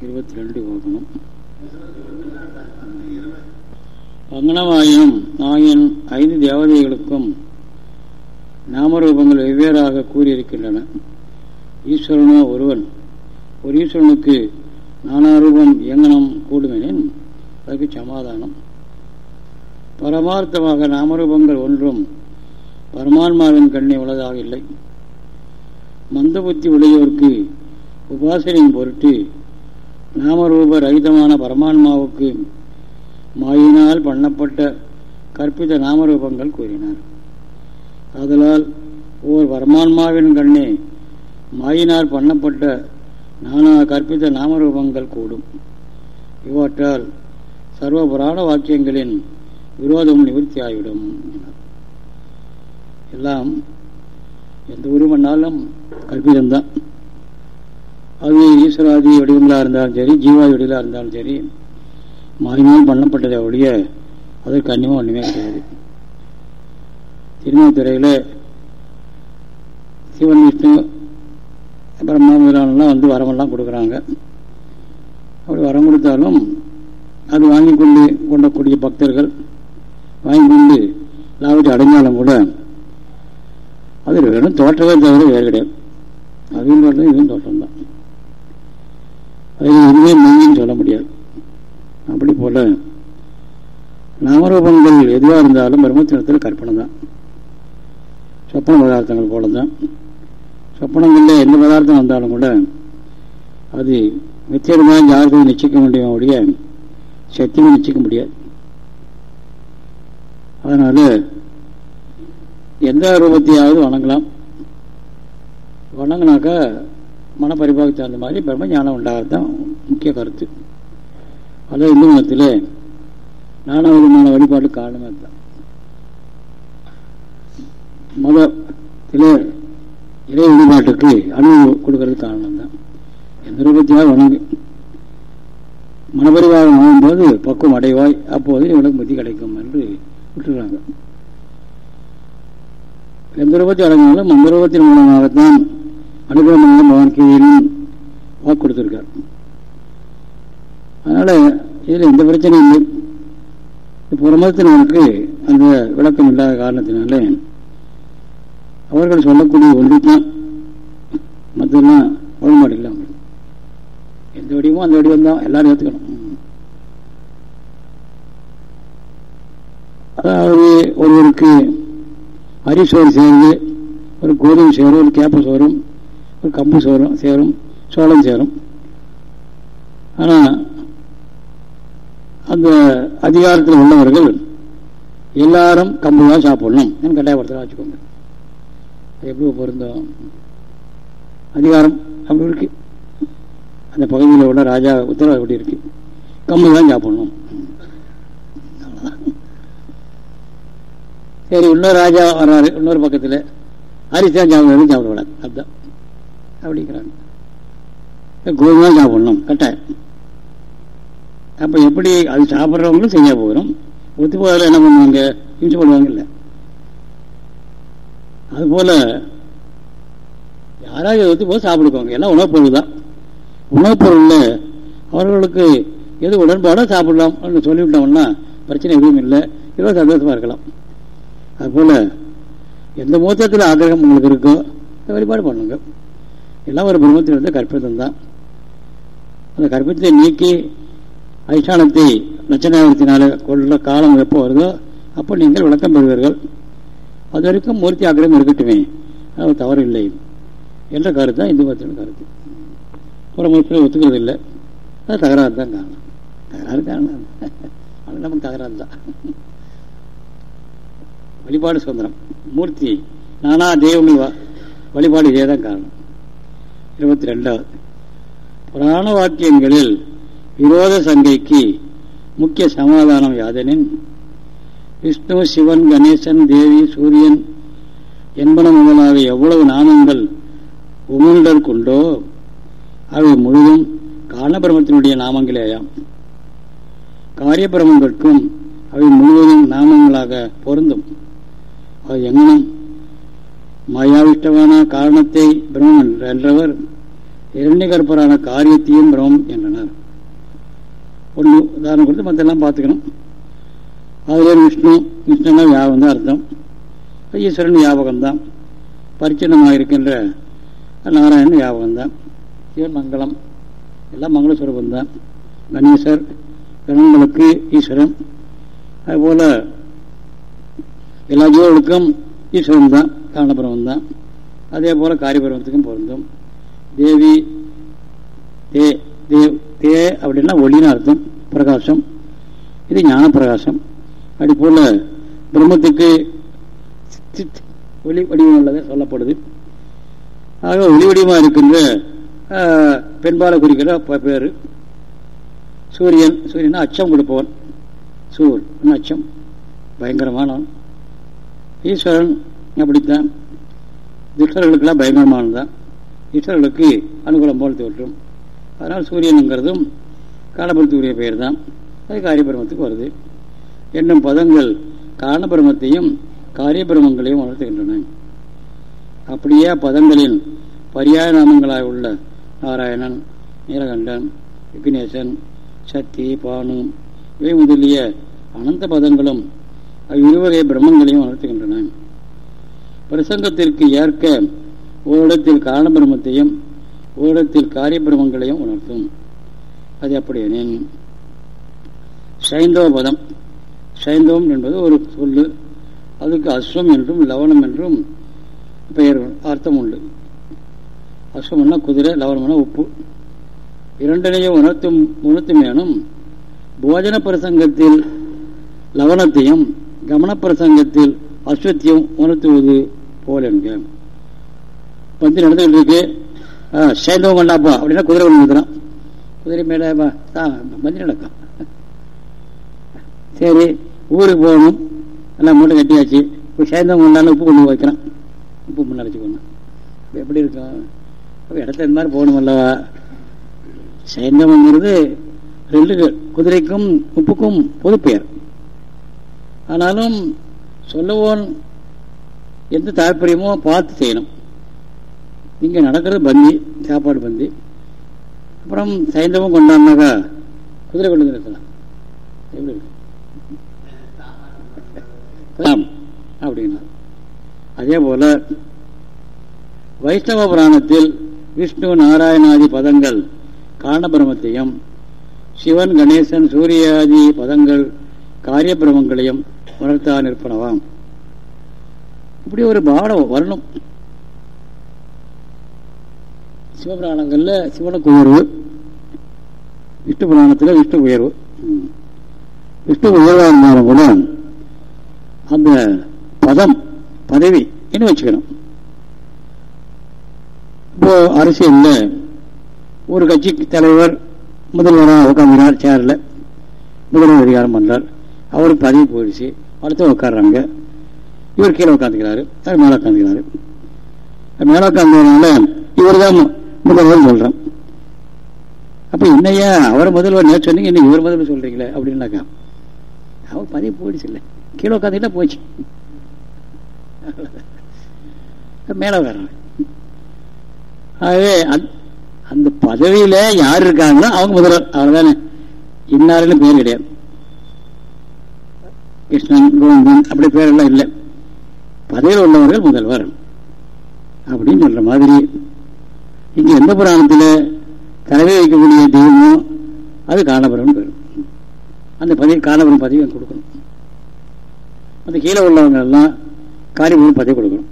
இருபத்தி ரெண்டு பார்க்கணும் அங்கனமாயினும் நாயின் ஐந்து தேவதைகளுக்கும் நாமரூபங்கள் வெவ்வேறாக கூறியிருக்கின்றன. ஈஸ்வரனோ ஒருவன். ஒரு ஈஸ்வரனுக்கு நானாரூபம் இயங்கனம் கூடுமெனின் அதற்கு சமாதானம். பரமார்த்தமாக நாமரூபங்கள் ஒன்றும் பரமான்மாவின் கண்ணை உள்ளதாக இல்லை. மந்த புத்தி உடையோருக்கு உபாசனையின் பொருட்டு நாமரூப ரகிதமான பரமான்மாவுக்கு மாயினால் பண்ணப்பட்ட கற்பித்த நாமரூபங்கள் கூறினார். ஆதலால் ஓர் பரமான்மாவின் கண்ணே மாயினால் பண்ணப்பட்ட நானா கற்பித்த நாமரூபங்கள் கூடும். இவற்றால் சர்வ புராண வாக்கியங்களின் விரோதம் நிவர்த்தி ஆகிவிடும் எல்லாம் எந்த உருவனாலும் கற்பிதம்தான். அது ஈஸ்வராதி வடிவங்களாக இருந்தாலும் சரி ஜீவாதி வடிவலாக இருந்தாலும் சரி மாயினால் பண்ணப்பட்டதை ஒழிய அதற்கு அந்நியமாக ஒன்றுமே கிடையாது. திருமணத்துறையில் சிவன் விஷ்ணு பிரம்மா முதலானெல்லாம் வந்து வரமெல்லாம் கொடுக்குறாங்க. அப்படி வரம் கொடுத்தாலும் அது வாங்கி கொண்டு கொண்டக்கூடிய பக்தர்கள் வாங்கி கொண்டு லாபத்தை அடைஞ்சாலும் கூட அது வெறும் தோற்றமே தவிர வேறு கிடையாது. அதுவும் தோட்டம் இதுவும் தோட்டம் தான். அது எதுவுமே மெய்யின்னு சொல்ல முடியாது. அப்படி போல நாமரூபங்கள் எதுவாக இருந்தாலும் பிரம்மத்தினத்தில் கற்பனை தான். சொப்பன பதார்த்தங்கள் போல தான் சொப்பனங்களில் எந்த பதார்த்தம் வந்தாலும் கூட அது மித்தியமாக ஜாகிரதை நிச்சயிக்க முடியுடைய சக்தியும் நிச்சயிக்க முடியாது. அதனால் எந்த ரூபத்தையாவது வணங்கலாம். வணங்கினாக்கா மனப்பரிபாகத்துக்கு தகுந்த மாதிரி பிரம்ம ஞானம் உண்டாகிறதுதான் முக்கிய கருத்து. அதாவது இந்து மதத்தில் நானா விதமான வழிபாடு காரணமே தான் மதத்தில் இறை வழிபாட்டுக்கு அனுமதி கொடுக்கறது காரணம் தான் எந்த ரூபத்தையாவது வணங்கு மனப்பரிவாகம் வாங்கும்போது பக்குவம் அடைவாய் அப்போது இவனுக்கு புத்தி கிடைக்கும் என்று விட்டுறாங்க. எந்த ரூபத்தை அடங்கினாலும் அந்த ரூபத்தின் மூலமாகத்தான் அனுகிரகமாக வாழ்க்கையிலும் வாக்கு கொடுத்துருக்கார். அதனால இதில் எந்த பிரச்சனையும் இல்லை. புறமதத்தினருக்கு அந்த விளக்கம் இல்லாத காரணத்தினால அவர்கள் சொல்லக்கூடிய ஒன்றுதான் மற்றெல்லாம் உடன்பாடு இல்லை அவங்களுக்கு. எந்த வடிவமோ அந்த வடிவம் தான் எல்லாரும் ஏற்றுக்கணும் அதாவது ஒருவருக்கு அரிசோறு சேர்ந்து ஒரு கோதுமை சேரும் ஒரு கேப்ப சோறும் ஒரு கம்பு சோறும் சேரும் சோளம் சேரும். ஆனால் அந்த அதிகாரத்தில் உள்ளவர்கள் எல்லாரும் கம்பு தான் சாப்பிடணும். கட்டாயப்படுத்த வச்சுக்கோங்க. எப்படி பொருந்தோம். அதிகாரம் அப்படி இருக்கு. அந்த பகுதியில் உள்ள ராஜா உத்தரவு எப்படி இருக்கு? கம்பு தான் சாப்பிடணும். சரி இன்னொரு ராஜா வர்றாரு. இன்னொரு பக்கத்தில். அரிசி தான் சாப்பிட சாப்பிடக்கூடாது. அதுதான் அப்படிங்கிறாங்க கோதுமை சாப்பிடணும். கட்டாயம். அப்போ எப்படி அது சாப்பிட்றவங்களும் செய்ய போகிறோம் ஒத்து போதில் என்ன பண்ணுவாங்க? இன்ச்சு போடுவாங்க இல்லை அதுபோல் யாராவது ஒத்து போது சாப்பிடுவாங்க எல்லாம் உணவுப் பொருள் தான். உணவுப் பொருளில் அவர்களுக்கு எது உடன்பாடோ சாப்பிடலாம் சொல்லிவிட்டோம்னா பிரச்சனை எதுவும் இல்லை. இவ்வளோ சந்தோஷமாக இருக்கலாம். அதுபோல் எந்த மூத்தத்தில் ஆக்கிரகம் உங்களுக்கு இருக்கோ வழிபாடு பண்ணுங்க. எல்லாம் ஒரு பிரம்மத்தில் இருந்த கற்பிதம் தான். அந்த கற்பித்தை நீக்கி அதிஷ்டானத்தை லட்சணாவத்தினால கொள்ள காலம் எப்போ வருதோ அப்போ நீங்கள் விளக்கம் பெறுவீர்கள். அது வரைக்கும் மூர்த்தி ஆக்கிரகம் இருக்கட்டுமே. அது தவறு இல்லை என்ற கருத்து தான் இந்து மதத்தின கருத்து. புறமத்தில் ஒத்துக்கிறது இல்லை அது தகராறு தான் காரணம். தகராறு காரணம். அது நமக்கு தகராறு தான் வழிபாடு சுதந்திரம். மூர்த்தி நானா தெய்வங்கள் வழிபாடு இதே தான் காரணம். இருபத்தி ரெண்டாவது புராண வாக்கியங்களில் விரோத சங்கைக்கு முக்கிய சமாதானம் யாதெனின்? விஷ்ணு சிவன் கணேசன் தேவி சூரியன் என்பன முதலாக எவ்வளவு நாமங்கள் உமிழ்டற்குண்டோ அவை முழுதும் காரணபிரமத்தினுடைய நாமங்களேயாம். காரியபிரமங்களுக்கும் அவை முழுவதும் நாமங்களாக பொருந்தும். அது எங்கனும் மாயாவிஷ்டமான காரணத்தை பிரம்மன் என்றவர் இரண்டிகற்பரான காரியத்தையும் பிரம்மம் என்றனர். ஒன்று உதாரணம் கொடுத்து மற்றெல்லாம் பார்த்துக்கணும். அதில் விஷ்ணு விஷ்ணுனா வியாபகம் தான் அர்த்தம். ஈஸ்வரன் ஞாபகம்தான். பரிச்சின்னமாக இருக்கின்ற நாராயணன் யாபகம் தான் மங்களம்? எல்லாம் மங்கள தான் கணேசர் கணங்களுக்கு ஈஸ்வரன். அதுபோல் எல்லா ஜீவர்களுக்கும் ஈஸ்வரன் தான் காரணபுரம் தான் அதே போல் காரியபுரத்துக்கும் பொருந்தும். தேவி தே தேவ் தே அப்படின்னா ஒளின்னு அர்த்தம். பிரகாசம். இது ஞான பிரகாசம் அப்படி போல பிரம்மத்துக்கு ஒளி வடிவம் உள்ளது சொல்லப்படுது. ஆக ஒளி வடிவமாக இருக்கின்ற பெண்பால குறிக்கிற பேர். சூரியன் சூரியன் அச்சம் கொடுப்பவன். சூர் அச்சம்? பயங்கரமானவன். ஈஸ்வரன் அப்படித்தான். துஷ்டர்களுக்கெல்லாம் பயங்கரமானது தான் ஈஸ்வரர்களுக்கு அனுகூலம் போல் தோற்றும் அதனால் சூரியனுங்கிறதும் காலபுரத்துக்குரிய பெயர் தான் அது காரியபிரமத்துக்கு வருது. என்னும் பதங்கள் காரணபிரமத்தையும் காரியபிரமங்களையும் உணர்த்துகின்றன அப்படியே பதங்களின் பரியாய நாமங்களாக உள்ள நாராயணன் நீலகண்டன் விக்னேசன் சக்தி பானு இவை முதலிய அனந்த பதங்களும் அவ்விருவகை பிரம்மங்களையும் உணர்த்துகின்றன பிரசங்கத்திற்கு ஏற்க ஓரிடத்தில் காரணபிரமத்தையும் ஓரிடத்தில் காரியபிரமங்களையும் உணர்த்தும் அது அப்படி எனின் சைந்தவ பதம். சைந்தவம் என்பது ஒரு சொல்லு. அதுக்கு அஸ்வம் என்றும் லவணம் என்றும் பெயர் அர்த்தம் உண்டு. அஸ்வம்னா குதிரை லவணம்னா உப்பு. இரண்டினையும் உணர்த்தும் உணர்த்துமேனும் போஜன பிரசங்கத்தில் லவணத்தையும் கமன பிரசங்கத்தில் அஸ்வத்தியம் உணர்த்துவது போல் என்க பந்தி நடந்துகிட்டு இருக்கு சைந்தவம் கொண்டாப்பா அப்படின்னா குதிரை கொண்டு குதிரை மேலே பந்தி நடக்கும். சரி. ஊருக்கு போகணும். எல்லாம் மூட்டை கட்டியாச்சு. இப்போ சேர்ந்தவங்க கொண்டாலும் உப்பு கொண்டு வைக்கிறான். உப்பு முன்ன முன்னாடி இப்போ எப்படி இருக்கும் அப்போ இடத்த இந்த மாதிரி போகணும் அல்லவா? சேர்ந்தவங்கிறது ரெண்டு குதிரைக்கும் உப்புக்கும் பொது பெயர் ஆனாலும் சொல்லவோன் எந்த தாற்பயமோ பார்த்து செய்யணும். இங்கே நடக்கிறது பந்தி சாப்பாடு பந்தி. அப்புறம் சைந்தவம் கொண்டாடினாக்கா குதிரை கொண்டு இருக்கலாம் எப்படி இருக்கு? அப்படின்னா. அதே போல வைஷ்ணவ புராணத்தில் விஷ்ணு நாராயணாதி பதங்கள் காரணபிரமத்தையும் சிவன் கணேசன் சூரியாதி பதங்கள் காரியபிரமங்களையும் உணர்த்தான் நிற்பனவாம். இப்படி ஒரு பாடம் வரணும். சிவபுராணங்கள்ல சிவனுக்கு உயர்வு விஷ்ணு புராணத்தில் விஷ்ணு உயர்வு. விஷ்ணு உயர்வாக இருந்தாலும் கூட அந்த பதம் பதவி என்ன வச்சுக்கணும்? இப்போ அரசியல்ல ஒரு கட்சி தலைவர் முதல்வராக உட்காந்துறார் சேர்ல முதல்வர் அதிகாரம் பண்ணுறார் அவருக்கு பதவி போயிடுச்சு. அடுத்து உட்காடுறாங்க இவர் கீழே உட்காந்துக்கிறாரு அவர் மேலே உட்காந்துக்கிறாரு மேலே உட்காந்துனால இவர் தான் முதல்வர் சொல்றான் அப்ப என்னையா அவர் முதல்வர் நேற்று சொன்னீங்க இன்னைக்கு இவர் முதல்வர் சொல்றீங்களே அப்படின்னாக்கா அவர் பதவி போயிடுச்சு இல்லை. கீழே உட்காந்துக்கிட்டா போச்சு? மேலே வர்றாங்க ஆகவே அந்த பதவியில யார் இருக்காங்களோ அவங்க முதல்வர். அவ்வளவுதானே இன்னாருன்னு பேர் கிடையாது. கிருஷ்ணன் கோவிந்தன் அப்படி பேரெல்லாம் இல்லை. பதவியில் உள்ளவர்கள் முதல்வர் அப்படின்னு சொல்ற மாதிரி. இங்க எந்த புராணத்தில் தலைமை வைக்கக்கூடிய தெய்வமோ அது காணபுரம் பேர் அந்த பதவி காணபுரம் பதவி கொடுக்கணும். அந்த கீழே உள்ளவங்க எல்லாம் காரியபுரம் பதவி கொடுக்கணும்.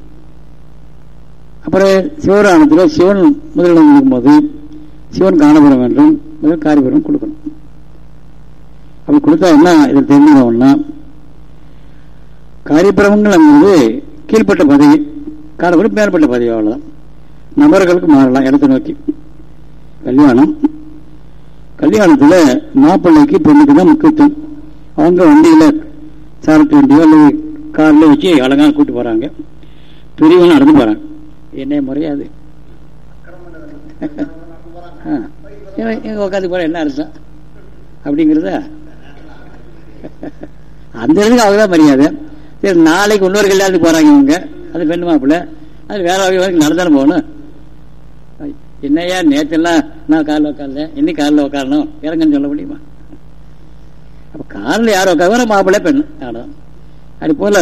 அப்புறம் சிவராணத்தில் சிவன் முதலிடம் இருக்கும்போது சிவன் காணபுரம் என்றும் முதல் காரிபுரம் கொடுக்கணும். அப்படி கொடுத்தா என்ன இதில் தெரிஞ்சுக்கணும்னா காரியபிரமங்கள்ங்கிறது கீழ்பட்ட பதவி காலப்படி மேற்பட்ட பதவி அவ்வளோதான் நபர்களுக்கு மாறலாம் இடத்தை நோக்கி. கல்யாணம். கல்யாணத்தில் மாப்பிள்ளைக்கு பெண்ணுக்கு தான் முக்கியத்துவம். அவங்க வண்டியில் சாரத்து வண்டியோ அல்லது காரில் வச்சு அழகாக கூப்பிட்டு போகிறாங்க பெரியவங்க நடந்து போகிறாங்க என்ன முறையாது எங்க உட்காந்து போற என்ன அர்த்தம் அப்படிங்கிறத? அந்த இடத்துக்கு அவங்க தான் மரியாதை. சரி நாளைக்கு இன்னொரு கல்யாணத்துக்கு போறாங்க இவங்க. அது பெண்ணு மாப்பிள்ள. அது வேற வரைக்கும் நடந்தாலும் போகணும். என்னையா நேற்றெல்லாம் நான் காலில் உட்காரல இன்னைக்கு காலில் உட்காரணும் இறங்கன்னு சொல்ல முடியுமா? காரில் காலில் கவர மாப்பிள்ளை பெண்ணு. அவ்வளோதான் அது போல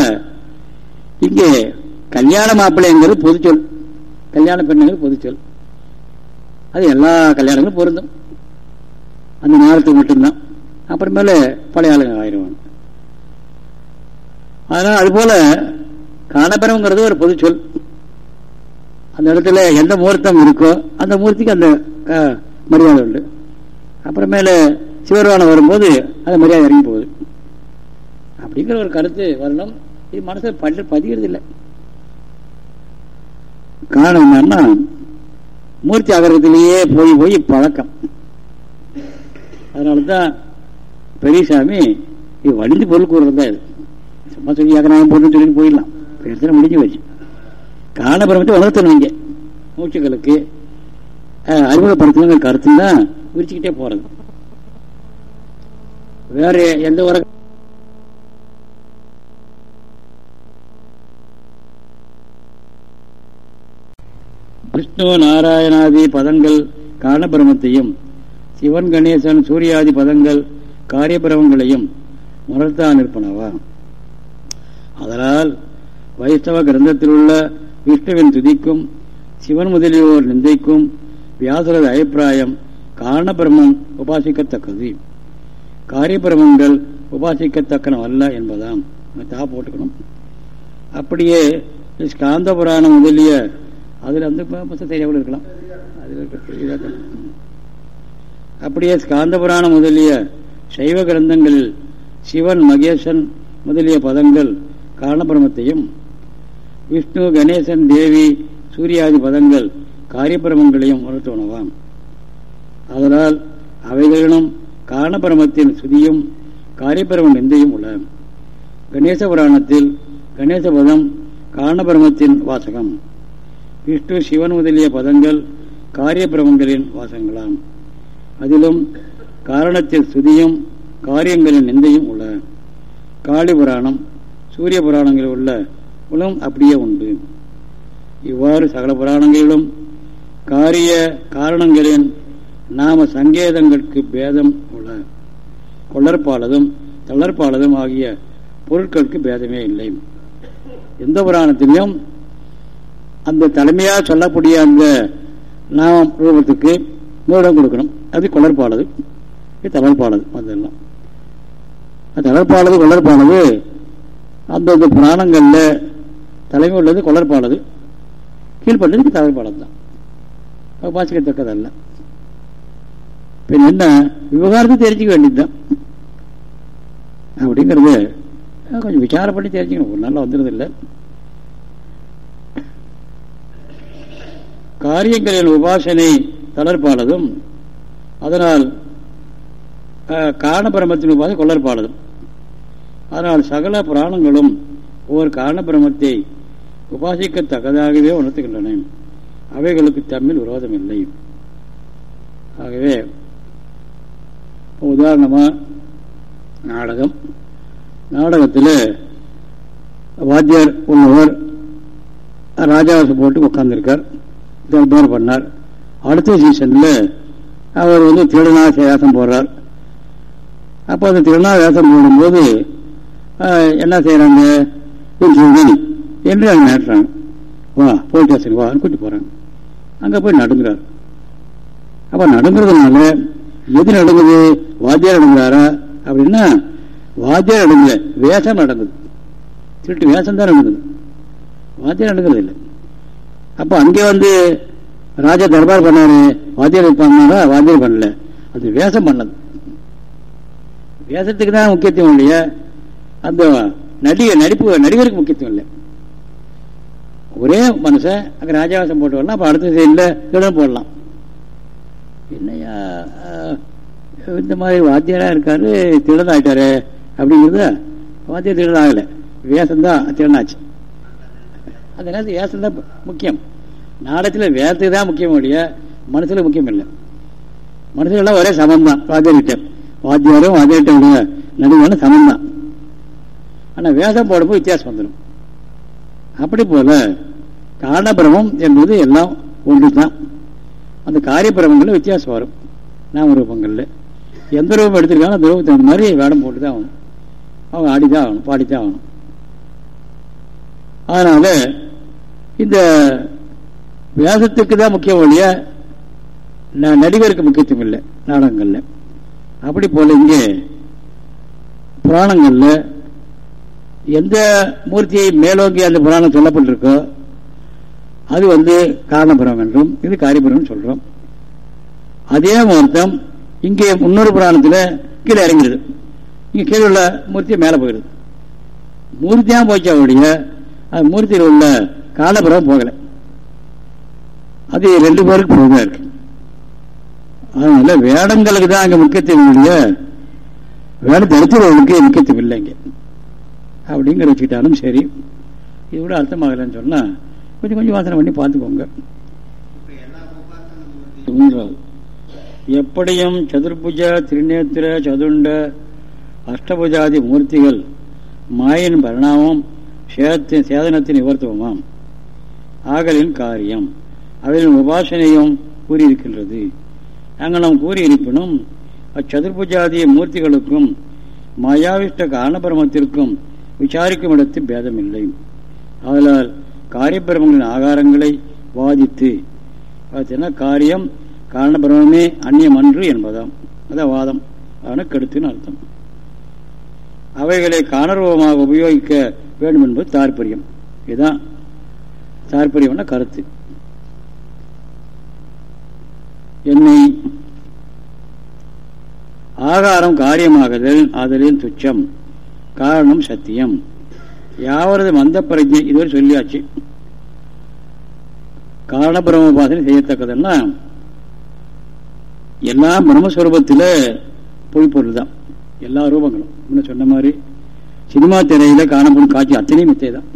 இங்கே கல்யாண மாப்பிள்ளைங்கிறது பொதுச்சொல் கல்யாண பெண்ணுங்கிறது பொதுச்சொல் அது எல்லா கல்யாணங்களும் பொருந்தும். அந்த நேரத்துக்கு மட்டும்தான். அப்புறமேல பழைய ஆளுங்க ஆயிடுவாங்க. அதனால் அதுபோல காணப்பெறவுங்கிறது ஒரு பொதுச்சொல் அந்த இடத்துல எந்த முகூர்த்தம் இருக்கோ அந்த முகூர்த்திக்கு அந்த மரியாதை உண்டு. அப்புறமேல சிவருவானம் வரும்போது அது மரியாதை இறங்கி போகுது. அப்படிங்கிற ஒரு கருத்து வரணும். இது மனசில் பட்டு பதிகிறது இல்லை. காரணம் என்னன்னா மூர்த்தி அகரத்திலேயே போய் போய் பழக்கம். அதனால தான் பெரியசாமி இது வலிந்து பொருள் கூறுறது தான் இது. சும்மா சொல்லி அகராயம் போட்டு சொல்லி போயிடலாம். பேசுகிற முடிஞ்சு வச்சு காலபுரமத்தை வளர்த்தணும் இங்கே. மூச்சுக்களுக்கு அறிமுகப்படுத்தணுங்கிற கருத்து தான் விரிச்சுக்கிட்டே போறது. வேற எந்த ஒரு விஷ்ணு நாராயணாதி பதங்கள் காரணபிரமத்தையும் சிவன் கணேசன் சூரியாதி பதங்கள் காரியபிரமங்களையும் உணர்த்தான் இருப்பனவா அதனால் வைஷ்ணவ கிரந்தத்தில் உள்ள விஷ்ணுவின் துதிக்கும் சிவன் முதலியோர் நிந்தைக்கும் வியாசரது அபிப்பிராயம் காரணபிரமம் உபாசிக்கத்தக்கது. காரியபிரமங்கள் உபாசிக்கத்தக்கனவல்ல என்பதாம். தா போட்டுக்கணும். அப்படியே ஸ்காந்த புராணம் முதலிய அதில் வந்து சரியாக இருக்கலாம். அதில் அப்படியே ஸ்காந்த புராணம் முதலிய சைவ கிரந்தங்களில் சிவன் மகேசன் முதலிய பதங்கள் காரணபிரமத்தையும் விஷ்ணு கணேசன் தேவி சூரியாதி பதங்கள் காரியபிரமங்களையும் உணர்த்துவனவாம். அதனால் அவைகளிலும் காரணபரமத்தின் சுதியும் காரியபரம நிந்தையும் உள்ள. கணேச புராணத்தில் கணேச பதம் காரணபிரமத்தின் வாசகம். விஷ்ணு சிவன் முதலிய பதங்கள் காரியபிரமங்களின் வாசகங்களாம். அதிலும் காரணத்தின் சுதியும் காரியங்களின் நிந்தையும் உள்ள. காளி புராணம் சூரிய புராணங்களில் உள்ள குலம் அப்படியே உண்டு. இவ்வாறு சகல புராணங்களிலும் காரிய காரணங்களின் நாம சங்கேதங்களுக்கு பேதம் உள்ள கொள்ளற்பாளதும் தளர்ப்பாளதும் ஆகிய பொருட்களுக்கு பேதமே இல்லை. எந்த புராணத்திலையும் அந்த தலைமையாக சொல்லக்கூடிய அந்த நாம ரூபத்துக்கு முதலிடம் கொடுக்கணும். அது கொளர்பாளது இது தளர்ப்பாளது அதெல்லாம். தளர்ப்பாளது கொளர்பாளது அந்தந்த புராணங்களில் தலைமை உள்ளது கொளர்பாளது கீழ்பட்டதுக்கு தளர்ப்பாளது தான் வாசிக்கத்தக்கதல்ல. பின் என்ன? விவகாரத்தை தெரிஞ்சுக்க வேண்டியதுதான். அப்படிங்கிறது கொஞ்சம் விசாரம் பண்ணி தெரிஞ்சுக்கணும். ஒரு நாளில் வந்துடுறதில்லை. காரியங்களின் உபாசனை தளர்ப்பானதும் அதனால் காரணபிரமத்தின் உபாசனை கொள்ளற்பானதும். அதனால் சகல புராணங்களும் ஒவ்வொரு காரணபிரமத்தை உபாசிக்கத்தக்கதாகவே உணர்த்துகின்றன. அவைகளுக்கு தம்மில் விரோதம் இல்லை ஆகவே உதாரணமாக நாடகம். நாடகத்தில் வாத்தியார் உள்ளவர் ராஜாவாசம் போட்டு உட்கார்ந்துருக்கார் தர்பார் பண்ணார். அடுத்த சீசனில் அவர் வந்து திருடனா போடுறார். அப்போ அந்த திருடனா போடும்போது என்ன செய்கிறாங்க என்று அவங்க நேட்டுறாங்க வா போலீஸ் ஸ்டேஷன் வான்னு கூட்டி போகிறாங்க அங்கே போய் நடுங்கிறார். அப்போ நடுங்கிறதுனால எது நடக்குது வாத்தியார் நடந்தாரா அப்படின்னா வாத்தியார் நடங்கல வேஷம் நடந்தது. திருட்டு வேஷம் தான் நடந்தது. வாத்தியார் நடக்கிறது இல்லை. அப்ப அங்கே வந்து ராஜா தர்பார் பண்ணாரு. வாத்தியார் பண்ணாரா? வாத்தியார் பண்ணல. அது வேஷம் பண்ணது. வேஷத்துக்கு தான் முக்கியத்துவம் இல்லையா? அந்த நடிகை நடிப்பு நடிகருக்கு முக்கியத்துவம் இல்லை. ஒரே மனுஷன் அங்க ராஜாவாசம் போட்டு வரலாம். அப்ப அடுத்த சைடில் திருடன் போடலாம். என்னையா இந்த மாதிரி வாத்தியாராக இருக்காரு திருடன் அப்படிங்கிறது வாத்தியம் திருடன் வேசந்தான் வேஷம்தான் அந்த நேரத்தில் வேஷம் தான் முக்கியம். நாடகத்தில் வேதத்துக்கு தான் முக்கியம் இல்லைய மனசில் முக்கியம் இல்லை. மனசுல எல்லாம் ஒரே சமம் தான் வாத்தியார்கிட்ட. வாத்தியாரும் வாத்தியார்கிட்ட விடுங்க நடுவான சமம் தான் ஆனால் வேஷம் போடும்போது வித்தியாசம் வந்துடும் அப்படி போல காரணபிரமம் என்பது எல்லாம் ஒன்று தான் அந்த காரியபிரமங்களில் வித்தியாசம் வரும். நாம ரூபங்களில் எந்த ரூபம் எடுத்திருக்காங்களோ அந்த ரூபத்துக்கு அந்த மாதிரி வேடம் போட்டு தான் ஆகணும். அவங்க ஆடிதான் ஆகணும் பாடித்தான் ஆகணும். அதனால இந்த வேதத்துக்கு தான் முக்கியம் ஒழிய நடிகருக்கு முக்கியத்துவம் இல்லை நாடகங்கள்ல. அப்படி போல இங்கே புராணங்கள்ல எந்த மூர்த்தியை மேலோங்கி அந்த புராணம் சொல்லப்பட்டிருக்கோ அது வந்து காரணபுரம் என்றும் இது காரியபுரம் சொல்றோம். அதே முகூர்த்தம் இங்கே முன்னொரு புராணத்தில் கீழே இறங்கிடுது இங்கே கீழே உள்ள மூர்த்தியை மேலே போயிடுது மூர்த்தியாக போச்சு அவருடைய அது மூர்த்தியில் உள்ள காலபுரம் போகலை. அது ரெண்டு பேருக்கு போக இருக்கு. அதனால வேடங்களுக்கு தான் அங்கே முக்கியத்துவம் இல்லைய. வேட தரித்திரவர்களுக்கு முக்கியத்துவம் இல்லைங்க. அப்படிங்கிற வச்சுக்கிட்டாலும் சரி. இது கூட அர்த்தமாகலன்னு சொன்னால் கொஞ்சம் கொஞ்சம் வாசனை பண்ணி பார்த்துக்கோங்க. எப்படியும் சதுர்புஜ திருநேத்திர சதுண்ட அஷ்டபுஜாதி மூர்த்திகள் மாயின் பரிணாமம் சேதத்தின் சேதனத்தின் நிவர்த்துவமாம். ஆகலின் காரியம் அவர்களின் உபாசனையும் கூறியிருக்கின்றது. நாங்கள் நாம் கூறியிருப்பினும் அச்சதுர்புஜாதிய மூர்த்திகளுக்கும் மாயாவிஷ்ட காரணபிரமத்திற்கும் விசாரிக்கும் இடத்து பேதமில்லை. ஆதலால் காரியபிரமங்களின் ஆகாரங்களை வாதித்து பார்த்தீங்கன்னா காரியம் காரணபிரமே அந்நியம் அன்று என்பதாம். அதான் வாதம். அதனால் கெடுத்துன்னு அர்த்தம். அவைகளை காணரூபமாக உபயோகிக்க வேண்டும் என்பது தாற்பயம். இதுதான் தாற்பயம்னா கருத்து. என்னை ஆகாரம் காரியமாகுதல் அதலின் துச்சம் காரணம் சத்தியம். யாவரது மந்த பிரஜை இதுவரை சொல்லியாச்சு. காரண பிரம்மபாசனை செய்யத்தக்கதுன்னா எல்லா பிரம்மஸ்வரூபத்தில் பொய்ப்பொருள் தான். எல்லா ரூபங்களும். முன்ன சொன்ன மாதிரி சினிமா திரையில் காணப்படும் காட்சி அத்தனையும் மித்தை தான்.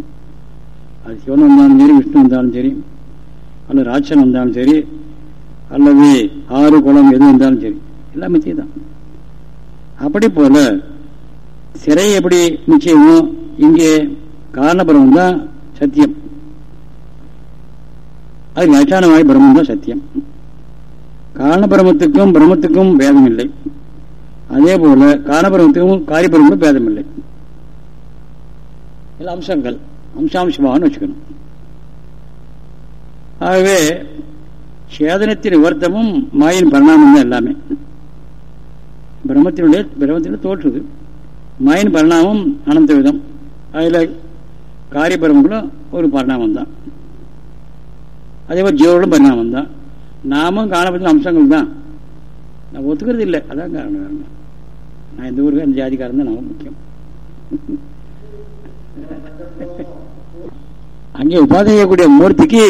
அது சிவன் வந்தாலும் சரி விஷ்ணு வந்தாலும் சரி அல்லது ராட்சன் வந்தாலும் சரி அல்லது ஆறு குளம் எது வந்தாலும் சரி எல்லாம் மித்தை தான். அப்படி போல சிறை எப்படி நிச்சயமோ இங்கே காரணபிரமம் தான் சத்தியம். அது அதிஷ்டானமாய் பிரம்மம் தான் சத்தியம். காரணபிரமத்துக்கும் பிரம்மத்துக்கும் பேதம் இல்லை அதே போல காரணபிரமத்துக்கும் காரியபிரமத்துக்கும் பேதம் இல்லை இல்லை அம்சங்கள் அம்சாம்சமாகனு வச்சுக்கணும். ஆகவே சேதனத்தின் நிவர்த்தமும் மாயின் பரிணாமம் தான் எல்லாமே. பிரம்மத்தினுடைய பிரம்மத்தினுடைய தோற்றுது. மாயின் பரிணாமம் அனந்த விதம். அதில் காரியபரமங்களும் ஒரு பரிணாமம் தான். அதே மாதிரி ஜீவர்களும் பரிணாமம் தான். நாமும் காணப்பட்ட அம்சங்கள் தான். நான் ஒத்துக்கிறது இல்லை. அதான் காரணம். காரணம் நான் இந்த ஊருக்கு அந்த ஜாதிக்காரன் தான் நமக்கு முக்கியம். அங்கே உபாதை செய்யக்கூடிய மூர்த்திக்கு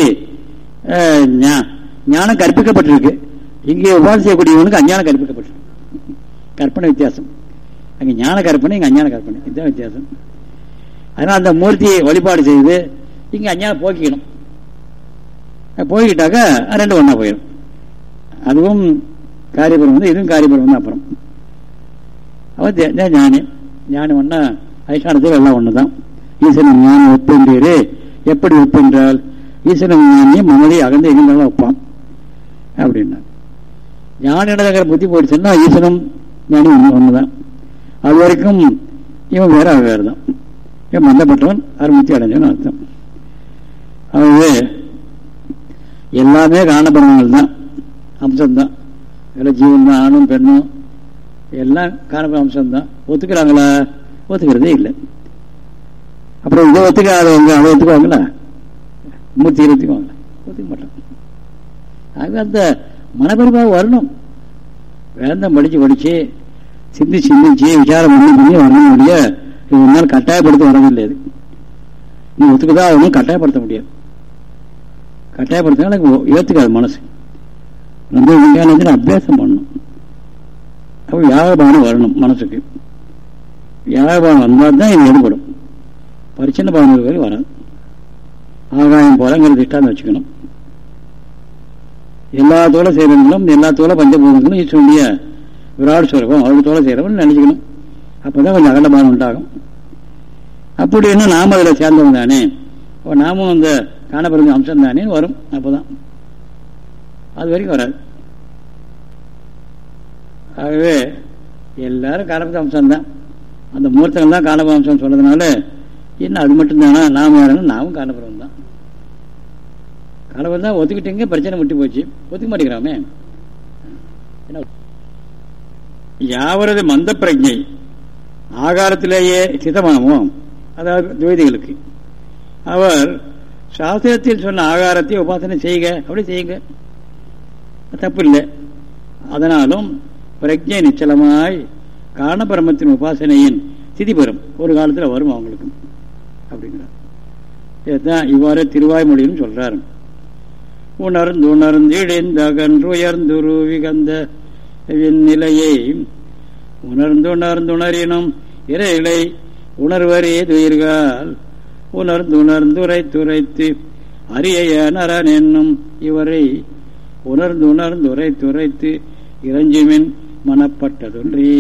ஞானம் கற்பிக்கப்பட்டிருக்கு. இங்கே உபாதை செய்யக்கூடியவனுக்கு அஞ்ஞானம் கற்பிக்கப்பட்டிருக்கு. கற்பனை வித்தியாசம். அங்கே ஞான கற்பனை இங்கே அஞ்ஞான கற்பனை. இதுதான் வித்தியாசம். அதனால் அந்த மூர்த்தியை வழிபாடு செய்து இங்கே அஞ்ஞானம் போக்கிக்கணும். போய்கிட்டாக்கா ரெண்டு ஒன்றா போயிடும். அதுவும் காரியபுரம் வந்து இதுவும் காரியபுரம் தான் அப்புறம். அவன் ஞானி. ஞானி ஒன்னா அதிஷ்டானத்தில் எல்லாம் ஒன்று தான் ஈசனம் ஞானம் ஒப்புன்றீரு. எப்படி ஒப்பென்றால் ஈசனம் ஞானி மனதை அகந்து எங்கிருந்தாலும் ஒப்பான். அப்படின்னா ஞானிடங்கிற புத்தி போயிடுச்சுன்னா ஈசனம் ஞானி ஒன்று ஒன்று தான் அது வரைக்கும் இவன் வேற வேறு தான் மந்தப்பட்டவன் அறுமுத்தி அடைஞ்சவன் அர்த்தம். ஆகவே எல்லாமே காணப்படுறவங்கள் தான். அம்சம்தான். எல்லாம் ஜீவன் தான் ஆணும் பெண்ணும் எல்லாம் காணப்படும் அம்சம்தான் ஒத்துக்கிறாங்களா? ஒத்துக்கிறதே இல்லை. அப்புறம் இதை ஒத்துக்காதவங்க அதை ஒத்துக்குவாங்களா? மூர்த்தி ஒத்துக்குவாங்களா? ஒத்துக்க மாட்டாங்க ஆகவே அந்த மனப்பெருமாவை வரணும். வேந்தம் படிச்சு படிச்சு சிந்தி சிந்திச்சு விசாரம் பண்ணி பண்ணி வரணும் முடிய இது கட்டாயப்படுத்த வரவில்லை அது. நீ ஒத்துக்கதான் ஆகணும் கட்டாயப்படுத்த முடியாது. கட்டாயப்படுத்தினா எனக்கு ஏற்றுக்காது மனசு. ரொம்ப உண்மையான அபியாசம் பண்ணணும். அப்போ வியாபாரம் வரணும் மனசுக்கு. வியாபாரம் வந்தால் தான் இது ஏற்படும். பரிச்சனை பாவனை வரை வராது. ஆகாயம் போலங்கிற திட்டான்னு வச்சுக்கணும். எல்லா தோலை செய்கிறவங்களும் எல்லா தோலை பஞ்சபூதங்களும் ஈஸ்வருடைய விராட் சுரகம் அவருடைய தோலை செய்கிறவன் நினைச்சுக்கணும். அப்போதான் கொஞ்சம் அகண்டபானம் உண்டாகும். அப்படி என்ன நாம அதில் சேர்ந்தவங்க தானே? அப்போ நாமும் அந்த காணப்படுற அம்சம் தானே வரும். அப்போதான். அது வரைக்கும் வராது. ஆகவே எல்லாரும் காணப்பட்ட அம்சம்தான் அந்த மூர்த்தங்கள் தான் காணப்பட அம்சம் சொன்னதுனால என்ன அது மட்டும்தானா? நாம யாரும் நாமும் காணப்படுறோம் தான். காணப்படம் தான் ஒத்துக்கிட்டீங்க பிரச்சனை முட்டி போச்சு. ஒத்துக்க மாட்டேங்கிறாமே. யாவரது மந்த பிரஜை ஆகாரத்திலேயே சிதமாமோ அதாவது துவைதிகளுக்கு. அவர் சாஸ்திரத்தில் சொன்ன ஆகாரத்தை உபாசனை செய்யுங்க அப்படி செய்யுங்க. தப்பு இல்லை அதனாலும் பிரஜை நிச்சலமாய் காரணபிரமத்தின் உபாசனையின் திதி பெறும் ஒரு காலத்தில் வரும் அவங்களுக்கும் அப்படிங்கிறார். இதுதான் இவ்வாறு திருவாய்மொழியும் சொல்றார். உணர்ந்து உணர்ந்து இடைந்தகன்று உயர்ந்துரு விகந்த நிலையை உணர்ந்து உணர்ந்துணரினும் இறைகளை உணர்வரே துயிர்கள் உணர்ந்து உணர்ந்துரை உரைத்துரைத்து அரிய நரன் என்னும் இவரை உணர்ந்து உணர்ந்துரை உரைத்துரைத்து இறஞ்சுமின் மனப்பட்டதொன்றே.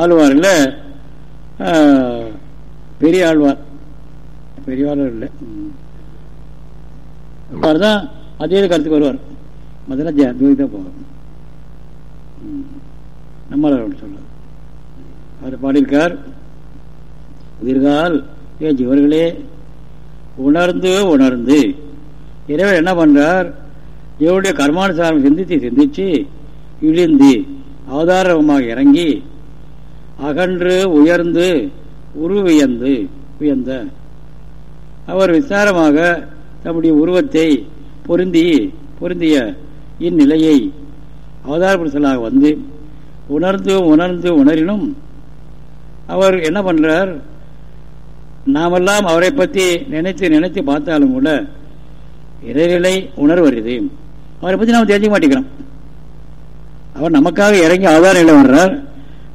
ஆழ்வார்ல பெரிய ஆழ்வார் பெரிய ஆழ்வார் இல்லை. அவர் தான் அதே கருத்துக்கு வருவார். முதல்ல ஜோதிதான் போவார் நம்மளால் சொல்ல அவர் பாடியிருக்கார். உயிர்கால் ஏ ஜீவர்களே உணர்ந்து உணர்ந்து. இறைவர் என்ன பண்றார்? இவருடைய கர்மானுசாரம் சிந்தித்து சிந்திச்சு இழிந்து அவதாரமாக இறங்கி அகன்று உயர்ந்து உருவியந்து உயர்ந்த. அவர் விசாரமாக தம்முடைய உருவத்தை பொருந்தி பொருந்திய இந்நிலையை அவதார புருஷனாக வந்து உணர்ந்து உணர்ந்து உணரினும் அவர் என்ன பண்றார்? நாமெல்லாம் அவரை பற்றி நினைத்து நினைத்து பார்த்தாலும் கூட இறைநிலை உணர்வருது அவரை பற்றி நாம் தெரிஞ்சுக்க மாட்டேங்கிறோம். அவர் நமக்காக இறங்கி ஆதார நிலை வர்றார்.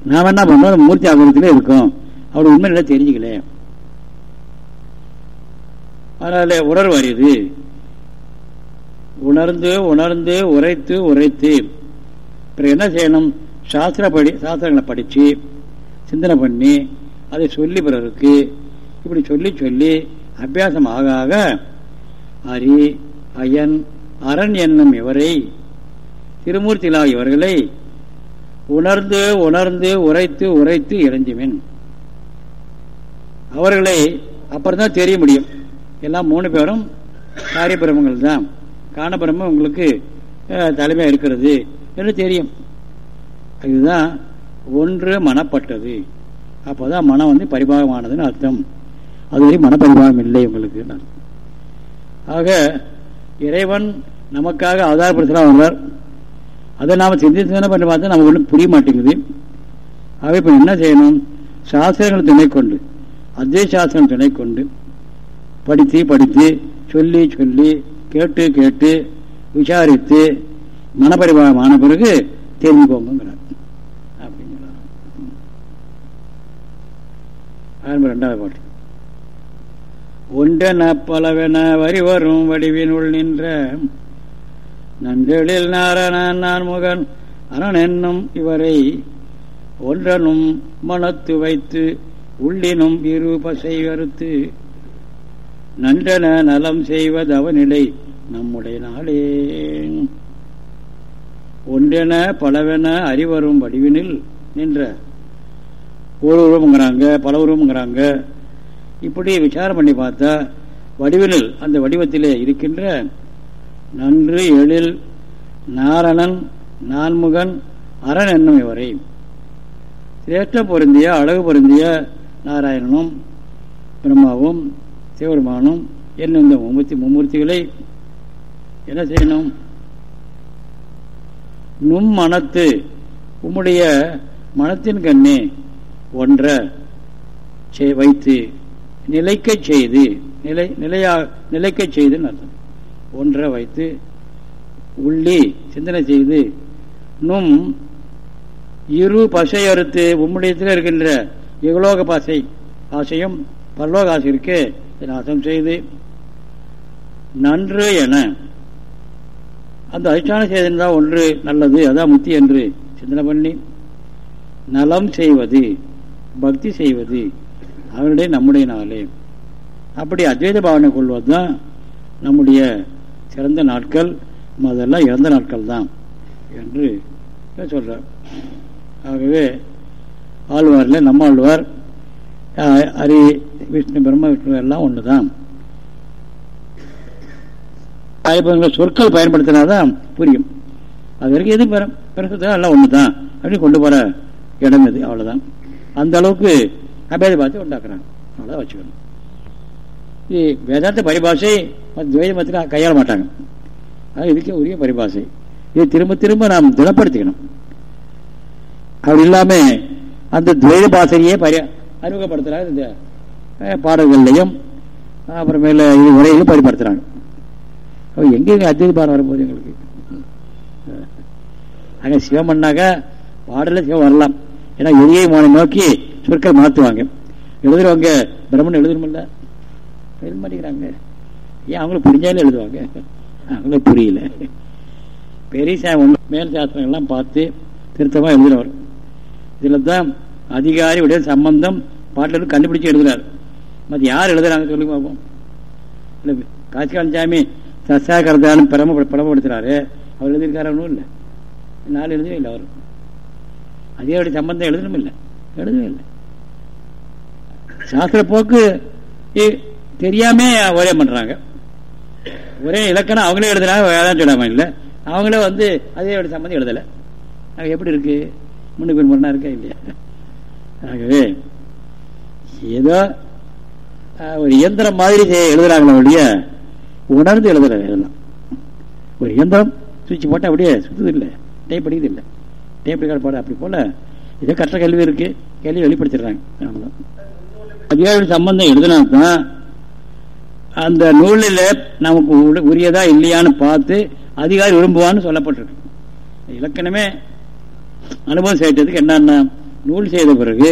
நாம் என்ன பண்றோம் மூர்த்தி ஆகத்திலே இருக்கோம். அவர் உண்மை நிலை தெரிஞ்சுக்கல. அதனால உணர்வு அறியுது உணர்ந்து உணர்ந்து உரைத்து உரைத்து. பிறகு என்ன செய்யணும்? சாஸ்திர படி சாஸ்திரங்களை படித்து சிந்தனை பண்ணி அதை சொல்லி பிறருக்கு இப்படி சொல்லி சொல்லி அபியாசம் ஆக ஆக அரி அயன் அரண் என்னும் இவரை திருமூர்த்திலா இவர்களை உணர்ந்து உணர்ந்து உரைத்து உரைத்து இறைஞ்சுமின். அவர்களை அப்புறம் தான் தெரிய முடியும். எல்லாம் மூணு பேரும் காரியபிரமங்கள் தான் காணபிரமம் உங்களுக்கு தலைமையாக இருக்கிறது என்று தெரியும். இதுதான் ஒன்று மனப்பட்டது. அப்போதான் மனம் வந்து பரிபாகமானதுன்னு அர்த்தம். அதுவரை மனப்பரிபாகம் இல்லை உங்களுக்கு ஆக இறைவன் நமக்காக ஆதாரப்படுத்தலாம் வந்தார். அதை நாம் சிந்தித்து பண்ணி பார்த்தா நமக்கு ஒன்றும் புரிய மாட்டேங்குது. ஆக இப்போ என்ன செய்யணும்? சாஸ்திரங்கள் துணை கொண்டு அதே சாஸ்திரம் துணை கொண்டு படித்து படித்து சொல்லி சொல்லி கேட்டு கேட்டு விசாரித்து மனப்பரிபாகமான பிறகு தெரிஞ்சுக்கோங்கிறார் ஆரம்ப ரெண்டாவது பாட்டு. ஒன்றென பலவென வரி வரும் வடிவினுள் நின்ற நன்றெழில் நாரணன் நான் முகன் அரண் என்னும் இவரை ஒன்றனும் மனத்து வைத்து உள்ளினும் இரு பசை வறுத்து நன்றன நலம் செய்வது அவனிலை நம்முடைய நாளே. ஒன்றென பலவென அறிவரும் வடிவினில் நின்ற ஒரு உருவங்கிறாங்க பல உருவங்கிறாங்க இப்படி விசாரம் பண்ணி பார்த்தா வடிவினில் அந்த வடிவத்திலே இருக்கின்ற நன்று எழில் நாரணன் நான்முகன் அரண் என்னும் இவரை. சிரேஷ்ட பொருந்திய அழகு பொருந்திய நாராயணனும் பிரம்மாவும் சிவபெருமானும் என்னும் இந்த மும்மூர்த்தி மும்மூர்த்திகளை என்ன செய்யணும்? நும் மனத்து உம்முடைய மனத்தின் கண்ணே ஒன்றை வைத்து நிலைக்க செய்து நிலை நிலையா நிலைக்க செய்துன்னு அர்த்தம். ஒன்றை வைத்து உள்ளி சிந்தனை செய்து நும் இரு பசை அறுத்து உம்முடையத்தில் இருக்கின்ற இகலோக பாசை ஆசையும் பரலோக ஆசை இருக்கு நாசம் செய்து நன்று என அந்த அதிஷ்டான செய்தன் தான் ஒன்று நல்லது அதான் முத்தி என்று சிந்தனை பண்ணி நலம் செய்வது. பக்தி செய்வது அவருடைய நம்முடைய நாளே. அப்படி அத்வைத பாவனை கொள்வது தான் நம்முடைய சிறந்த நாட்கள் அதெல்லாம் இறந்த நாட்கள் தான் என்று சொல்றார். ஆகவே ஆழ்வாரில் நம்ம ஆழ்வார் ஹரி விஷ்ணு பிரம்ம விஷ்ணு எல்லாம் ஒன்று தான் சொற்கள் பயன்படுத்தினாதான் புரியும். அது வரைக்கும் எதுவும் பெற பெருசு எல்லாம் ஒன்று தான் அப்படின்னு கொண்டு போகிற இடம் இது அவ்வளோதான் அந்த அளவுக்கு அபேத பாதத்தை உண்டாக்குறாங்க. நல்லா வச்சுக்கணும். இது வேதாந்த பரிபாஷை துவைத மத்தியில் கையாள மாட்டாங்க. அது இதுக்கே உரிய பரிபாஷை. இதை திரும்ப திரும்ப நாம் திடப்படுத்திக்கணும். அப்படி இல்லாமல் அந்த துவைத பாசனையே பரி அறிமுகப்படுத்துகிறாங்க இந்த பாடல்கள்லையும். அப்புறமேல இது உரையிலும் பயன்படுத்துகிறாங்க அப்போ எங்க அத்தியதி பாடம் வரும்போது எங்களுக்கு? அங்கே சிவம் பண்ணாக்க பாடல சிவம் வரலாம். ஏன்னா எரியை மோனை நோக்கி சொற்களை மாற்றுவாங்க எழுதுறவங்க பிரம்மன் எழுதணுமில்ல? எழுத மாட்டேங்கிறாங்க ஏன் அவங்களுக்கு புரிஞ்சாலும் எழுதுவாங்க? அவங்களுக்கு புரியல. பெரிய மேல் சாஸ்திரங்கள்லாம் பார்த்து திருத்தமாக எழுதுறவர். இதில் தான் அதிகாரியுடைய சம்பந்தம் பாட்டில் கண்டுபிடிச்சி எழுதுறாரு. மற்ற யார் எழுதுறாங்க சொல்லி பார்ப்போம் இல்லை காசிகாந்த் சாமி பிரம பிரமப்படுத்துறாரு அவர் எழுதியிருக்காரு ஒன்றும் இல்லை. நாலு எழுதவே இல்லை அவர். அதிகாரியுடைய சம்பந்தம் எழுதணும் இல்லை எழுதவே இல்லை. சாஸ்திர போக்கு தெரியாம ஒரே பண்றாங்க. ஒரே இலக்கணம் அவங்களே எழுதுனாங்க வேதான் சொல்லாம இல்லை. அவங்களே வந்து அதே சம்பந்தம் எழுதலை. எப்படி இருக்கு? முன்னுக்கு பின் முரணா இருக்கா இல்லையா? ஆகவே ஏதோ ஒரு இயந்திரம் மாதிரி எழுதுறாங்களே அப்படிய உணர்ந்து எழுதுற இதெல்லாம் ஒரு இயந்திரம் சுவிட்ச் போட்டால் அப்படியே சுத்துது இல்லை டைப் படிக்கிறது இல்லை. டேப் ரெக்கார்ட் அப்படி போல இதே கற்ற கல்வி இருக்கு. கேள்வி வெளிப்படுத்திடுறாங்க. அவ்வளோதான் அதிகாரி சம்பந்தம் எழுதினாத்தான் அந்த நூலில் நமக்கு உரியதா இல்லையான்னு பார்த்து அதிகாரி விரும்புவான்னு சொல்லப்பட்டிருக்கு. இலக்கணமே அனுபவம் செய்யறதுக்கு என்னன்னா நூல் செய்த பிறகு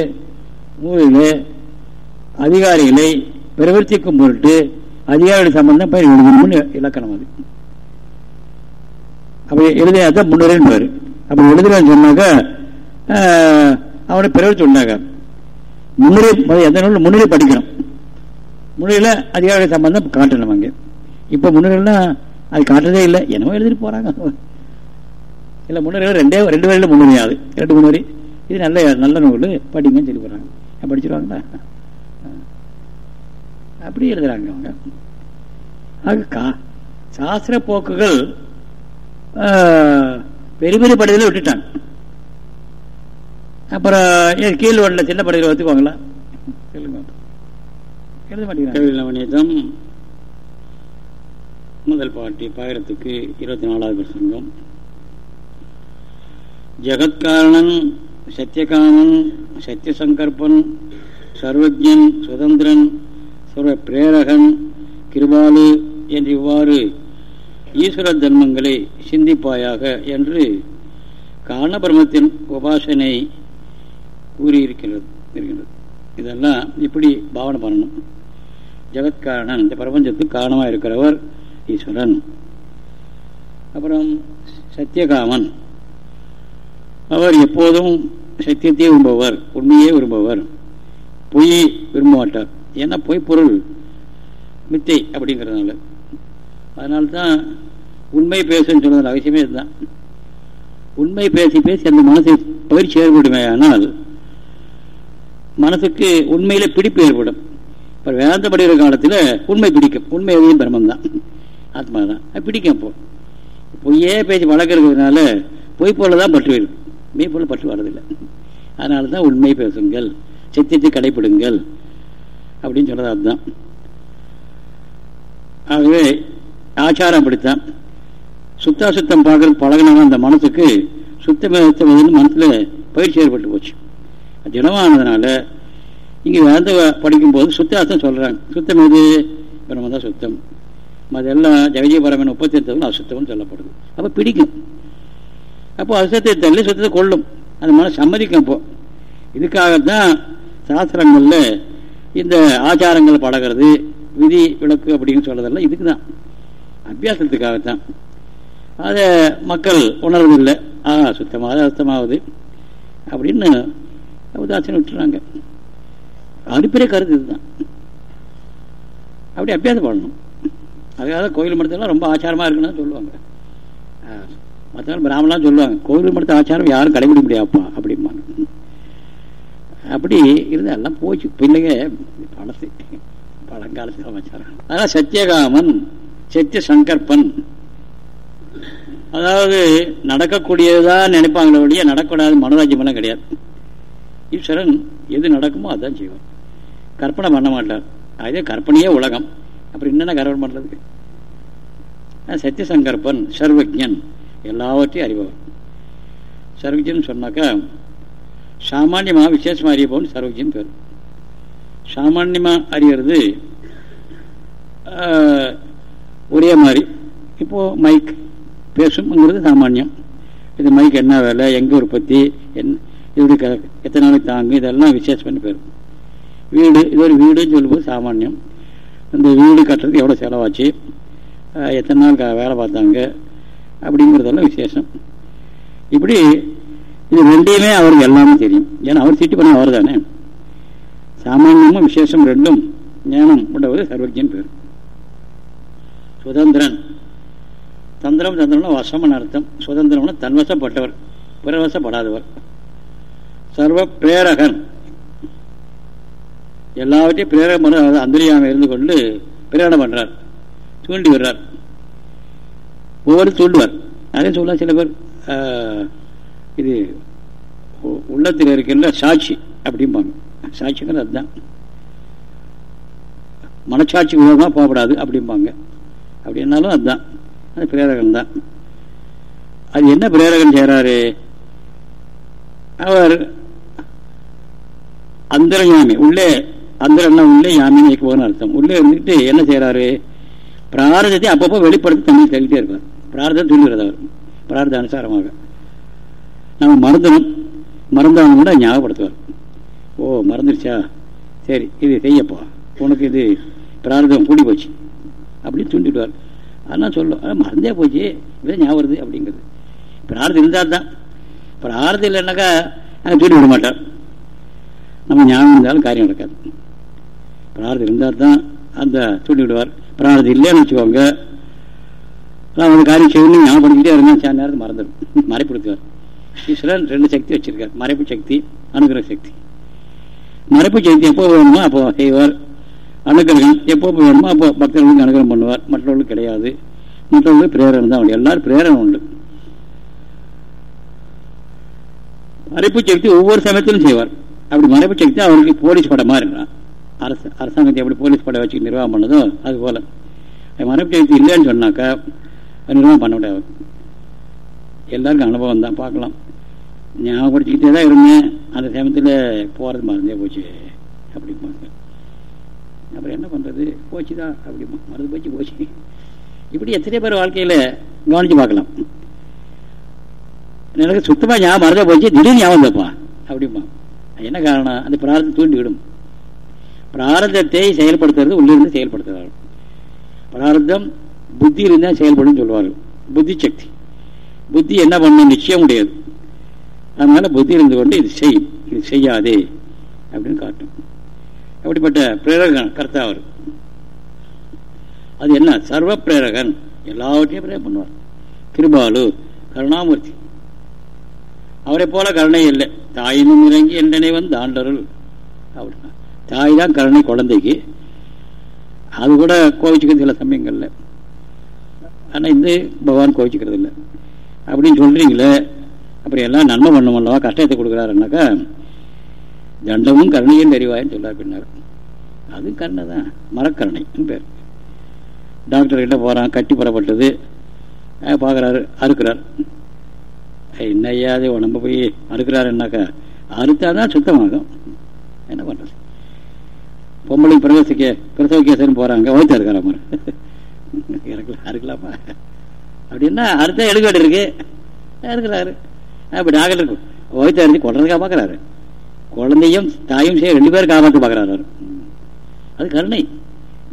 நூலில் அதிகாரிகளை பிரவர்த்திக்கும் பொருட்டு அதிகாரிகள் சம்பந்தம் பயிர் எழுதணும்னு இலக்கணம் அது. அப்படி எழுதியாதான் முன்னுரைன்னு பாரு அப்படி எழுதுறான்னு சொன்னாக்க அவனை பிரவர்த்தி உண்டாக முன்னுரை எந்த நூலில் முன்னுரை படிக்கணும். முன்னுரையில் அதிகார சம்பந்தம் காட்டணும் அங்கே. இப்போ முன்னுரைலாம் அது காட்டுறதே இல்லை என்னமோ எழுதிட்டு போகிறாங்க இல்லை முன்னுரை ரெண்டே ரெண்டு வரையில முன்னுரையாது ரெண்டு முன்னுரை. இது நல்ல நல்ல நூல் படிங்கன்னு சொல்லி போகிறாங்க படிச்சிருவாங்களா? அப்படி எழுதுறாங்க அவங்க. ஆக சாஸ்திர போக்குகள் பெரிய பெரிய படையில விட்டுட்டாங்க. அப்புறம் கீழ் ஒன்றில் சின்ன படையில் ஒத்துக்குவாங்களா? எழுத மாட்டேங்கிறாங்க. முதல் பாட்டி பாயிரத்துக்கு இருபத்தி நாலாவது பிரசங்கம். ஜெகத்காரணன் சத்தியகாமன் சத்தியசங்கற்பன் சர்வஜன் சுதந்திரன் சர்வ பிரேரகன் கிருபாலு என்று இவ்வாறு ஈஸ்வர தர்மங்களை சிந்திப்பாயாக என்று காரணபிரமத்தின் உபாசனை கூறியிருக்கிறது இருக்கின்றது இதெல்லாம் இப்படி பாவனை பண்ணணும். ஜெகத்காரணன் இந்த பிரபஞ்சத்துக்கு காரணமாக இருக்கிறவர் ஈஸ்வரன். அப்புறம் சத்தியகாமன் அவர் எப்போதும் சத்தியத்தையே விரும்புவர் உண்மையே விரும்புவர். பொய் விரும்ப மாட்டார். ஏன்னா பொய் பொருள் மித்தை அப்படிங்கிறதுனால. அதனால்தான் உண்மை பேசுன்னு சொல்கிறது அவசியமே இதுதான். உண்மை பேசி பேசி அந்த மனசை பயிற்சி ஏற்படுமே ஆனால் மனசுக்கு உண்மையில பிடிப்பு ஏற்படும். இப்போ வேதாந்த படிக்கிற காலத்தில் உண்மை பிடிக்கும். உண்மை எதையும் பிரமம் தான் ஆத்மா தான் அது பிடிக்கும் அப்போ. பொய்யே பேசி வளர்க்கறதுனால பொய் போல தான் பற்று இருக்கும் மெய் போல பற்று வர்றதில்லை. அதனால தான் உண்மை பேசுங்கள். சத்தியத்தை கடைப்பிடுங்கள். அப்படின்னு சொல்றது அதுதான். ஆகவே ஆச்சாரம் அப்படித்தான் சுத்தா சுத்தம் பார்க்கறது பழகினாலும் அந்த மனசுக்கு சுத்தம் மனசுல பயிற்சி ஏற்பட்டு போச்சு. திடமானதுனால இங்க வேந்த படிக்கும்போது சுத்தாசம் சொல்றாங்க. சுத்தம் எது? பிரம்ம தான் சுத்தம் அதெல்லாம் ஜெகஜீபரமன் முப்பத்தி எட்டு அசுத்தம்னு சொல்லப்படுது. அப்ப பிடிக்கும். அப்போ அசுத்தத்தை தள்ளி சுத்தத்தை கொள்ளும் அந்த மன சம்மதிக்கும் அப்போ. இதுக்காகத்தான் சாஸ்திரங்கள்ல இந்த ஆச்சாரங்கள் பழகிறது விதி விளக்கு அப்படின்னு சொல்றதெல்லாம் இதுக்கு தான் அபியாசத்துக்காகத்தான். அதை மக்கள் உணர்வதில்லை. ஆ சுத்தமாக அர்த்தமாகுது. அப்படின்னு உதாசனம் விட்டுறாங்க. அடிப்படை கருத்து இதுதான். அப்படி அபியாசம் பண்ணணும். அதுக்காக கோயில் மடத்தெல்லாம் ரொம்ப ஆச்சாரமாக இருக்குன்னு சொல்லுவாங்க. மற்றவங்க பிராமணாம் சொல்லுவாங்க கோயில் மடத்த ஆச்சாரம் யாரும் கடைபிடிக்க முடியாப்பா அப்படிம்பாங்க. அப்படி இருந்தால் எல்லாம் போச்சு. பிள்ளைங்க பழசு பழங்காலத்தில் ஆச்சாரம் அதான் சத்தியகாமன் சத்திய சங்கற்பன். அதாவது நடக்கக்கூடியதான் நினைப்பாங்களே ஒழிய நடக்கூடாது மனோராஜ்யமெல்லாம் கிடையாது. ஈஸ்வரன் எது நடக்குமோ அதான் செய்வோம் கற்பனை பண்ண மாட்டார். அதே கற்பனையே உலகம். அப்புறம் என்னென்ன கற்பனை பண்ணுறதுக்கு சத்தியசங்கற்பன் சர்வஜன் எல்லாவற்றையும் அறிபவர். சர்வஜன் சொன்னாக்கா சாமானியமாக விசேஷமாக அறியப்பவன் சர்வஜன் பேர். சாமானியமாக அறிகிறது ஒரே மாதிரி. இப்போது மைக் பேசும்ங்கிறது சாமானியம். இது மைக் என்ன வேலை எங்கே உற்பத்தி என் இது க எத்தனை நாளைக்கு தாங்கும் இதெல்லாம் விசேஷம் பண்ணி போயிடும் வீடு இது ஒரு வீடுன்னு சொல்லும்போது சாமானியம். இந்த வீடு கட்டுறதுக்கு எவ்வளோ செலவாச்சு எத்தனை நாள் வேலை பார்த்தாங்க அப்படிங்கிறதெல்லாம் விசேஷம். இப்படி இது ரெண்டையுமே அவருக்கு எல்லாமே தெரியும். ஏன்னா அவர் திட்டி பண்ண அவர் தானே சாமானியமும் விசேஷம் ரெண்டும் ஞானம் உண்டவர் சர்வஜன் பேர். சுதந்திரன். தந்திரம் தந்திரம்னா வசமன் அர்த்தம். சுதந்திரம்னா தன்வசப்பட்டவர். பிறவசப்படாதவர் சர்வ பிரேரகன் எல்லாவற்றையும் பிரேரகம் பண்ண அந்தரியாம இருந்து கொண்டு பிரேரணம் பண்றார். தூண்டி விடுறார். ஒவ்வொரு தூண்டுவார். நிறைய சொல்லலாம் சில பேர் இது உள்ளத்தில் இருக்கின்ற சாட்சி அப்படிம்பாங்க. சாட்சிங்கிறது அதுதான். மனசாட்சி விரோதமாக போகப்படாது அப்படிம்பாங்க. அப்படின்னாலும் அதுதான் அது பிரேரகன் தான் அது என்ன பிரேரகன் செய்கிறாரு அவர் அந்தரயாமி உள்ளே அந்தரன்னா உள்ளே யாமின்னு போகணும் அர்த்தம். உள்ளே இருந்துட்டு என்ன செய்யறாரு பிராரதத்தை அப்பப்போ வெளிப்படுத்தி தண்ணி தள்ளிட்டே இருப்பார். பிரார்த்தம் சொல்லுகிறது அவர். பிரார்த்த அனுசாரமாக. நம்ம மறந்துடும். மறந்தவங்க கூட ஞாபகப்படுத்துவார். ஓ மறந்துருச்சா? சரி இது செய்யப்பா. உனக்கு இது பிரார்த்தம் கூடி போச்சு. அப்படின்னு தூண்டிடுவார். அதெல்லாம் சொல்லும் மறந்தே போச்சு. இதை ஞாபகம் வருது அப்படிங்கிறது. பிரார்த்தம் இருந்தால் தான். பிரார்த்தம் இல்லைன்னாக்கா அங்கே தூண்டி விட மாட்டார். நம்ம ஞாபகம் இருந்தாலும் காரியம் நடக்காது. பிரார்த்தம் இருந்தால் தான் அந்த தூண்டி விடுவார். பிரார்த்தம் இல்லைன்னு வச்சுக்கோங்க. நான் ஒரு காரியம் செய்யணும் ஞாபகப்படுத்திக்கிட்டே இருந்தால் சில நேரத்தில் மறந்துடும். மறைப்படுத்துவார் ஈஸ்வரன் ரெண்டு சக்தி வச்சிருக்கார். மறைப்பு சக்தி அனுகிரக சக்தி. மறைப்பு சக்தி எப்போ வேணுமோ அப்போ செய்வார். அனுகிரகம் எப்போ வேணுமோ அப்போ பக்தர்களுக்கு அனுகிரகம் பண்ணுவார். மற்றவர்களுக்கு கிடையாது. மற்றவர்களுக்கு பிரேரணை தான் உண்டு. எல்லாரும் பிரேரணை உண்டு. மறைப்பு சக்தி ஒவ்வொரு சமயத்திலும் செய்வார். அப்படி மறைப்பு சக்தி அவருக்கு போலீஸ் படமா இருக்கிறான். அரசு அரசாங்கத்தை எப்படி போலீஸ் படம் வச்சு நிர்வாகம் பண்ணதோ அது போல. மறைப்பு சக்தி இல்லைன்னு சொன்னாக்கா நிர்வாகம் பண்ண முடியாது. எல்லாருக்கும் அனுபவம் தான். பார்க்கலாம். ஞாபகப்படுத்திக்கிட்டே தான் இருந்தேன். அந்த சமயத்தில் போகிறது மறந்தே போச்சு. அப்படிம்பாங்க அப்புறம் என்ன பண்ணுறது போச்சு தான் அப்படி மறந்து போச்சு போச்சு. இப்படி எத்தனை பேர் வாழ்க்கையில் கவனித்து பார்க்கலாம். எனக்கு சுத்தமாக ஞாபகம் மறந்தே போச்சு திடீர்னு ஞாபகம் தப்பா அப்படிமா என்ன காரணம் அந்த பிரார்த்தம் தூண்டிவிடும். பிராரதத்தை செயல்படுத்துறது உள்ளிருந்து செயல்படுத்துகிறார்கள். பிரார்த்தம் புத்தியிலிருந்து செயல்படும் சொல்லுவார்கள் புத்தி சக்தி. புத்தி என்ன பண்ணும்? நிச்சயம் முடியாது அதனால புத்தி இருந்து கொண்டு இது செய். இது செய்யாதே அப்படின்னு காட்டும். அப்படிப்பட்ட பிரேரகன் கர்த்தா அவர். அது என்ன? சர்வ பிரேரகன். எல்லாவற்றையும் பிரேரம் பண்ணுவார். கிருபாலு கருணாமூர்த்தி. அவரை போல கருணை இல்லை. தாயினும் இறங்கி என்றனை வந்து ஆண்டருள். அப்படின்னா தாய் தான் கருணை குழந்தைக்கு. அது கூட கோவிச்சுக்கிறது சில சமயங்கள்ல. ஆனால் இந்த பகவான் கோவிச்சுக்கிறது இல்லை. அப்படின்னு சொல்றீங்களே அப்புறம் எல்லாம் நன்மை பண்ணமல்லவா கஷ்டத்தை கொடுக்குறாருனாக்கா தண்டமும் கருணையும் தெரிவாயின்னு சொல்லார் பின்னார். அது கருணை தான். மரக்கருணைன்னு பேர். டாக்டர்கிட்ட போகிறான் கட்டி புறப்பட்டது. பார்க்குறாரு அறுக்கிறார். என்னையா அது உடம்பு போய் அறுக்கிறாருன்னாக்கா அறுத்தாதான் சுத்தமாகும். என்ன பண்ணுறது பொம்பளை பிரவேசிக்க பிரசவ போகிறாங்க ஓய்த்தா இருக்கிற இறக்கலாம் அறுக்கலாமா? அப்படின்னா அறுத்தா எடுக்க வேண்டியிருக்கு. இருக்கிறாரு அப்படி டாக்டர் ஓய்த்தா இருந்து கொள்றதுக்காக பார்க்குறாரு. குழந்தையும் தாயும் செய்ய ரெண்டு பேரும் காப்பாற்ற பார்க்குறாரு அது கருணை.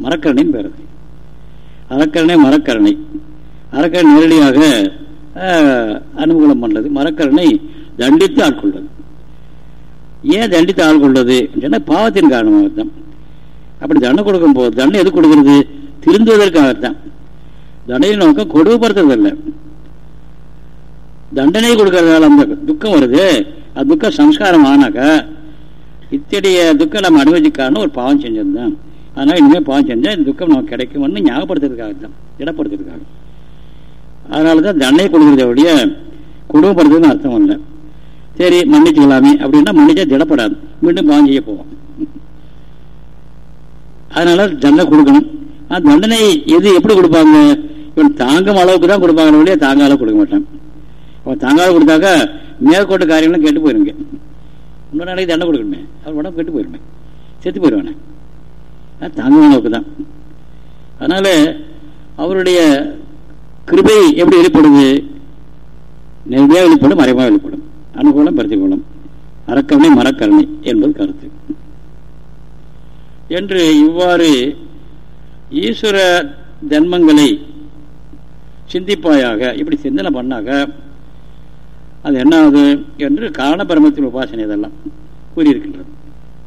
மரக்கருணைன்னு பேர் அறக்கருணை மரக்கருணை. அறக்கருணை நேரடியாக அனுகூலம் பண்ணது. மரக்கருணை தண்டித்து ஆட்கொள்வது ஏன் தண்டித்து ஆட்கொள்வது சொன்னால் பாவத்தின் காரணமாகத்தான் அப்படி தண்டனை கொடுக்கும் போது தண்டனை எது கொடுக்கறது? திருந்துவதற்காகத்தான். தண்டனை நோக்கம் கொடுமைப்படுத்துறது இல்லை தண்டனை கொடுக்கறதால அந்த துக்கம் வருது. அது துக்கம் சம்ஸ்காரம் ஆனாக்கா இத்தடைய துக்கம் நம்ம அனுபவிக்கான ஒரு பாவம் செஞ்சதுதான். அதனால இனிமேல் பாவம் செஞ்சால் இந்த துக்கம் நமக்கு கிடைக்கும்னு ஞாபகப்படுத்துறதுக்காக தான் இடப்படுத்துறதுக்காக அதனால தான் தண்டனை கொடுக்கறத ஒழிய குடும்பப்படுத்துறதுன்னு அர்த்தம் இல்லை. சரி மன்னிச்சுக்கலாமே அப்படின்னா மன்னிச்சா திடப்படாது. மீண்டும் பாவம் செய்ய போவோம். அதனால தண்டனை கொடுக்கணும். தண்டனை எது எப்படி கொடுப்பாங்க? இவன் தாங்கும் அளவுக்கு தான் கொடுப்பாங்க ஒழிய தாங்க அளவு கொடுக்க மாட்டான். அவன் தாங்காத கொடுத்தாக்கா மேற்கொண்டு காரியங்களும் கெட்டு போயிருங்க. இன்னொரு நாளைக்கு தண்டை கொடுக்கணுமே. அவர் உடம்பு கெட்டு போயிருமே. செத்து போயிடுவானே தாங்கும் அளவுக்கு தான். அதனால அவருடைய கிருபை எப்படி வெளிப்படுது? நேரடியாக வெளிப்படும் மறைவாக வெளிப்படும். அனுகூலம் பிரதிகூலம். அறக்கவனை மரக்கரணை என்பது கருத்து. என்று இவ்வாறு ஈஸ்வர தன்மங்களை சிந்திப்பாயாக இப்படி சிந்தனை பண்ணாக அது என்ன ஆகுது என்று காரணபரமத்தின் உபாசனை இதெல்லாம் கூறியிருக்கின்றது.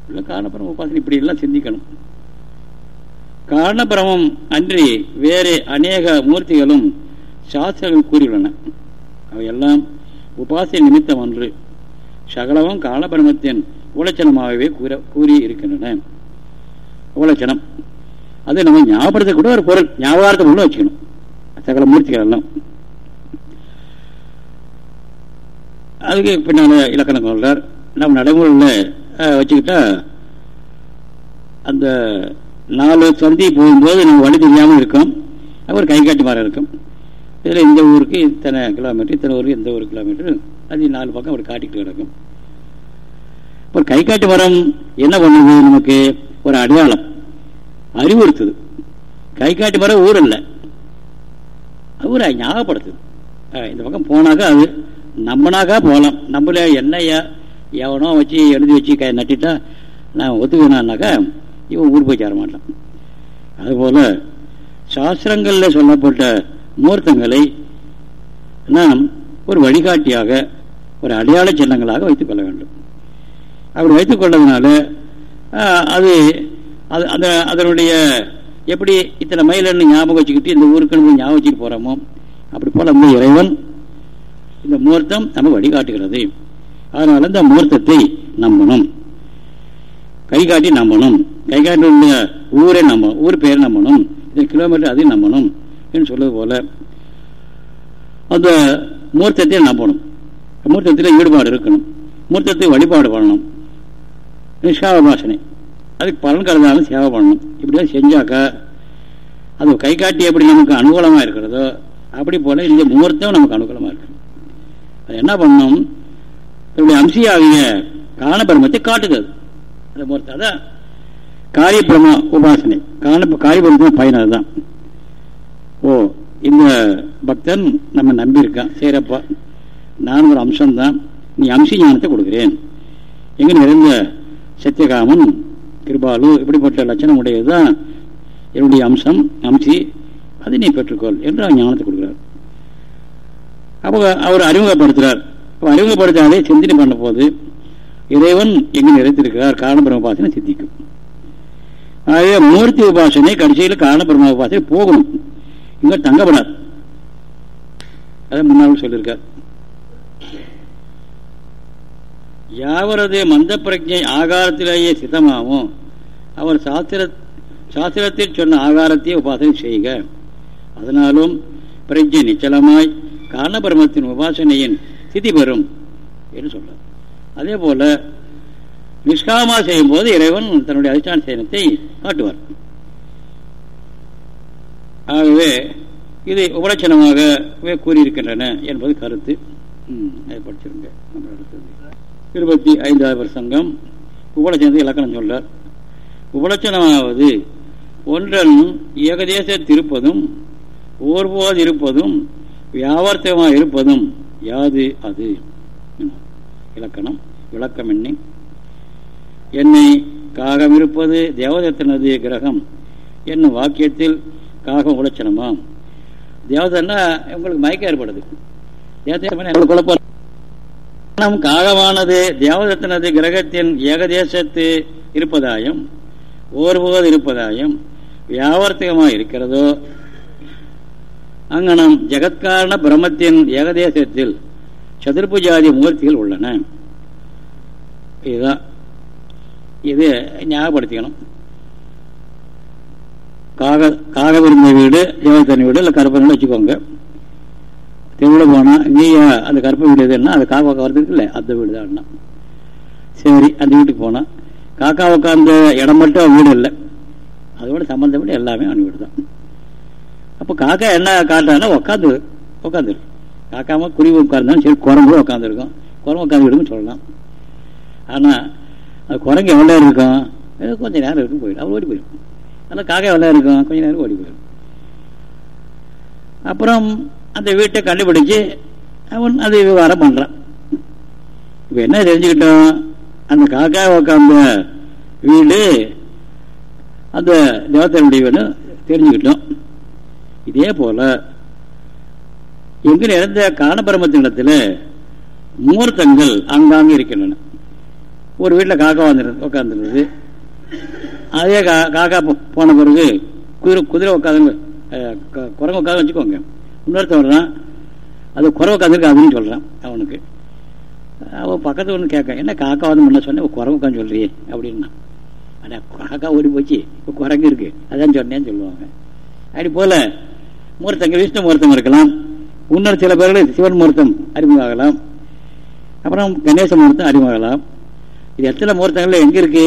இல்லை காரணபரம உபாசனை இப்படி எல்லாம் சிந்திக்கணும். காரணபிரமம் அன்றி வேறு அநேக மூர்த்திகளும் சாஸ்திரங்கள் கூறியுள்ளன. அவையெல்லாம் உபாசனை நிமித்தம் அன்று சகலமும் காலபிரமத்தின் உலச்சனமாகவே கூற கூறி இருக்கின்றன உலச்சனம் அது நம்ம ஞாபகத்தை கூட ஒரு பொருள். ஞாபகத்தை உள்ள வச்சுக்கணும். சகல மூர்த்திகள் எல்லாம். அதுக்கு பின்னால் இலக்கணம் சொல்கிறார் நம்ம நடைமுறையில் வச்சுக்கிட்டா அந்த நாலு சந்தி போகும்போது நம்ம வழி தெரியாமல் இருக்கோம். ஒரு கை காட்டி மரம் இருக்கும். இதில் இந்த ஊருக்கு இத்தனை கிலோமீட்டர் இத்தனை ஊருக்கு இந்த ஒரு கிலோமீட்டர் அது நாலு பக்கம் அப்படி காட்டிக்கிட்டு கிடக்கும். இப்போ கை காட்டி மரம் என்ன பண்ணுது நமக்கு? ஒரு அடையாளம். அறிவுறுத்துது. கை காட்டி மரம் ஊர் இல்லை ஊரை ஞாபகப்படுத்துது. இந்த பக்கம் போனாக்கா அது நம்மனாக்கா போகலாம். நம்மள என்னையா எவனோ வச்சு எழுதி வச்சு கை நட்டிட்டா நான் ஒத்துக்கணான்னாக்கா இவன் ஊர் போய் சேர மாட்டான். அதுபோல சாஸ்திரங்களில் சொல்லப்பட்ட மூர்த்தங்களை நாம் ஒரு வழிகாட்டியாக ஒரு அடையாள சின்னங்களாக வைத்துக் கொள்ள வேண்டும். அப்படி வைத்துக்கொள்ளதுனால அது அது அந்த அதனுடைய எப்படி இத்தனை மயிலன்னு ஞாபகம் வச்சுக்கிட்டு இந்த ஊருக்கு ஞாபகம் வச்சுட்டு போகிறோமோ அப்படி போல் அந்த இறைவன் இந்த முகூர்த்தம் நம்ம வழிகாட்டுகிறது. அதனால இந்த முகூர்த்தத்தை நம்பணும். கை காட்டி நம்பணும். கை காட்டி ஊரை நம்ப ஊர் பேர் நம்பணும். இந்த கிலோமீட்டர் அதையும் நம்பணும் என்று சொல்வது போல அந்த மூர்த்தத்தை நம்பணும். மூர்த்தத்தில் ஈடுபாடு இருக்கணும். மூர்த்தத்தை வழிபாடு பண்ணணும். நிஷாபாசனை அதுக்கு பலன் கருதாலும் சேவை பண்ணணும். இப்படிதான் செஞ்சாக்கா அது கை காட்டி எப்படி நமக்கு அனுகூலமாக இருக்கிறதோ அப்படி போல இந்த முகூர்த்தம் நமக்கு அனுகூலமாக இருக்கு அது என்ன பண்ணணும் இப்படி அம்சியாகிய காரணபிரமத்தை காட்டுகிறது. அதை முகூர்த்தம் அதான் காரியபிரம உபாசனை. காரண காரியபிரமத்தின் பயன் அதுதான். ஓ இந்த பக்தன் நம்ம நம்பியிருக்கான் சரிப்பா நான் ஒரு அம்சம்தான். நீ அம்சி ஞானத்தை கொடுக்குறேன். எங்கே நிறைந்த சத்தியகாமன் கிருபாலு இப்படிப்பட்ட லட்சணம் உடையதுதான் என்னுடைய அம்சம் அம்சி. அதை நீ பெற்றுக்கொள் என்று ஞானத்தை கொடுக்குறார். அப்போ அவர் அறிமுகப்படுத்துறார். அறிமுகப்படுத்தாலே சிந்தனை பண்ண போது இறைவன் எங்கு நிறைத்திருக்கிறார். காரணபிரம உபாசனை சித்திக்கும். ஆகவே மூர்த்தி உபாசனை கடைசியில் காரணபிரம உபாசனை போகணும். இங்க தங்கப்படாது. அதை முன்னாள் சொல்லியிருக்கார். யாவரது மந்த பிரஜை ஆகாரத்திலேயே சித்தமாகும் அவர் சாஸ்திர சாஸ்திரத்தில் சொன்ன ஆகாரத்தையே உபாசனை செய்க. அதனாலும் பிரஜை நிச்சலமாய் காரணபிரமத்தின் உபாசனையின் திதி பெறும் என்று சொல்றார். அதே போல நிஷ்காமா செய்யும் போது இறைவன் தன்னுடைய அதிஷ்டான சேனத்தை காட்டுவார். ஆகவே இது உபலட்சணமாக கூறியிருக்கின்றன என்பது கருத்து. அதை படிச்சிருங்க. இருபத்தி ஐந்தாவது பிரசங்கம் உபலட்சணத்தை இலக்கணம் சொல்றார். உபலட்சணமாவது ஒன்றன் ஏகதேசத்திருப்பதும் ஓர்போது இருப்பதும் வியாவர்த்தமாக இருப்பதும் யாது அது? இலக்கணம். விளக்கம் எண்ணி. என்னை காகம் இருப்பது தேவதத்தினது கிரகம். என்னும் வாக்கியத்தில் காகம் உழைச்சனமாம் தேவதன்னா உங்களுக்கு மயக்கம் ஏற்படுது. குழப்பம். காகமானது தேவதத்தினது கிரகத்தின் ஏகதேசத்து இருப்பதாயும் ஒருபோது இருப்பதாயும் வியாவர்த்திகமாக இருக்கிறதோ அங்கனம் ஜெகத்காரண பிரம்மத்தின் ஏகதேசத்தில் சதுர்புஜாதி மூர்த்திகள் உள்ளன. இதுதான். இது ஞாபகப்படுத்திக்கணும். காக காகவிருந்த வீடு தேவத்தனி வீடு இல்லை கருப்பன் வச்சுக்கோங்க. திருவிழா போனால் நீ அந்த கருப்ப வீடு எதுன்னா அது காக்கா வரதுக்கு இல்லை அந்த வீடு தான் சரி அந்த வீட்டுக்கு போனால் காக்கா உட்காந்த இடம் மட்டும் வீடு இல்லை. அதோட சம்மந்தப்பட்டு எல்லாமே அவன் வீடு தான். அப்போ காக்கா என்ன காட்டானா உட்காந்து உட்காந்துரு காக்காம குருவி உட்கார்ந்தாலும் சரி குரங்கு உட்காந்துருக்கும் குரங்கு உட்காந்துருக்குன்னு சொல்லலாம். ஆனால் அது குரங்கு எவ்வளோ இருக்கும்? ஏதோ கொஞ்சம் நேரம் இருக்கும் போயிடும். அவர் ஓடி போயிடும். ஆனால் காக்கா எவ்வளோ இருக்கும்? கொஞ்சம் நேரம் ஓடி போயிடும். அப்புறம் அந்த வீட்டை கண்டுபிடிச்சு அவன் அது விவகாரம் பண்ணுறான் இப்போ என்ன தெரிஞ்சுக்கிட்டோம்? அந்த காக்கா உட்காந்த வீடு அந்த தேவத்தனுடைய வீடு தெரிஞ்சுக்கிட்டோம். இதே போல இறந்த இருந்த காணபிரமத்தினிடத்தில் மூர்த்தங்கள் அங்காங்க இருக்கின்றன. ஒரு வீட்டில் காக்கா வந்துருது உட்காந்துருந்தது அதே கா காக்கா போன பிறகு குதிரை குதிரை உட்காந்து குரங்கு உட்காந்து வச்சுக்கோங்க. இன்னொருத்தவர் வர்றான் அது குறை உட்காந்துருக்கு அப்படின்னு சொல்கிறான் அவனுக்கு. அவன் பக்கத்தில் ஒன்று கேட்க என்ன காக்கா வந்து முன்ன சொன்னேன் குரங்கு உட்காந்து சொல்றியே? அப்படின்னா ஆனால் காக்கா ஓடி போச்சு இப்போ குரங்கு இருக்கு அதான் சொன்னேன்னு சொல்லுவாங்க. அப்படி போல மூர்த்தங்கள் விஷ்ணு முகூர்த்தம் இருக்கலாம். இன்னொரு சில பேர்கள் சிவன் முகூர்த்தம் அறிமுகமாகலாம். அப்புறம் கணேச மூர்த்தம் அறிமுகமாகலாம். இது எத்தனை முகூர்த்தங்கள் எங்கே இருக்கு?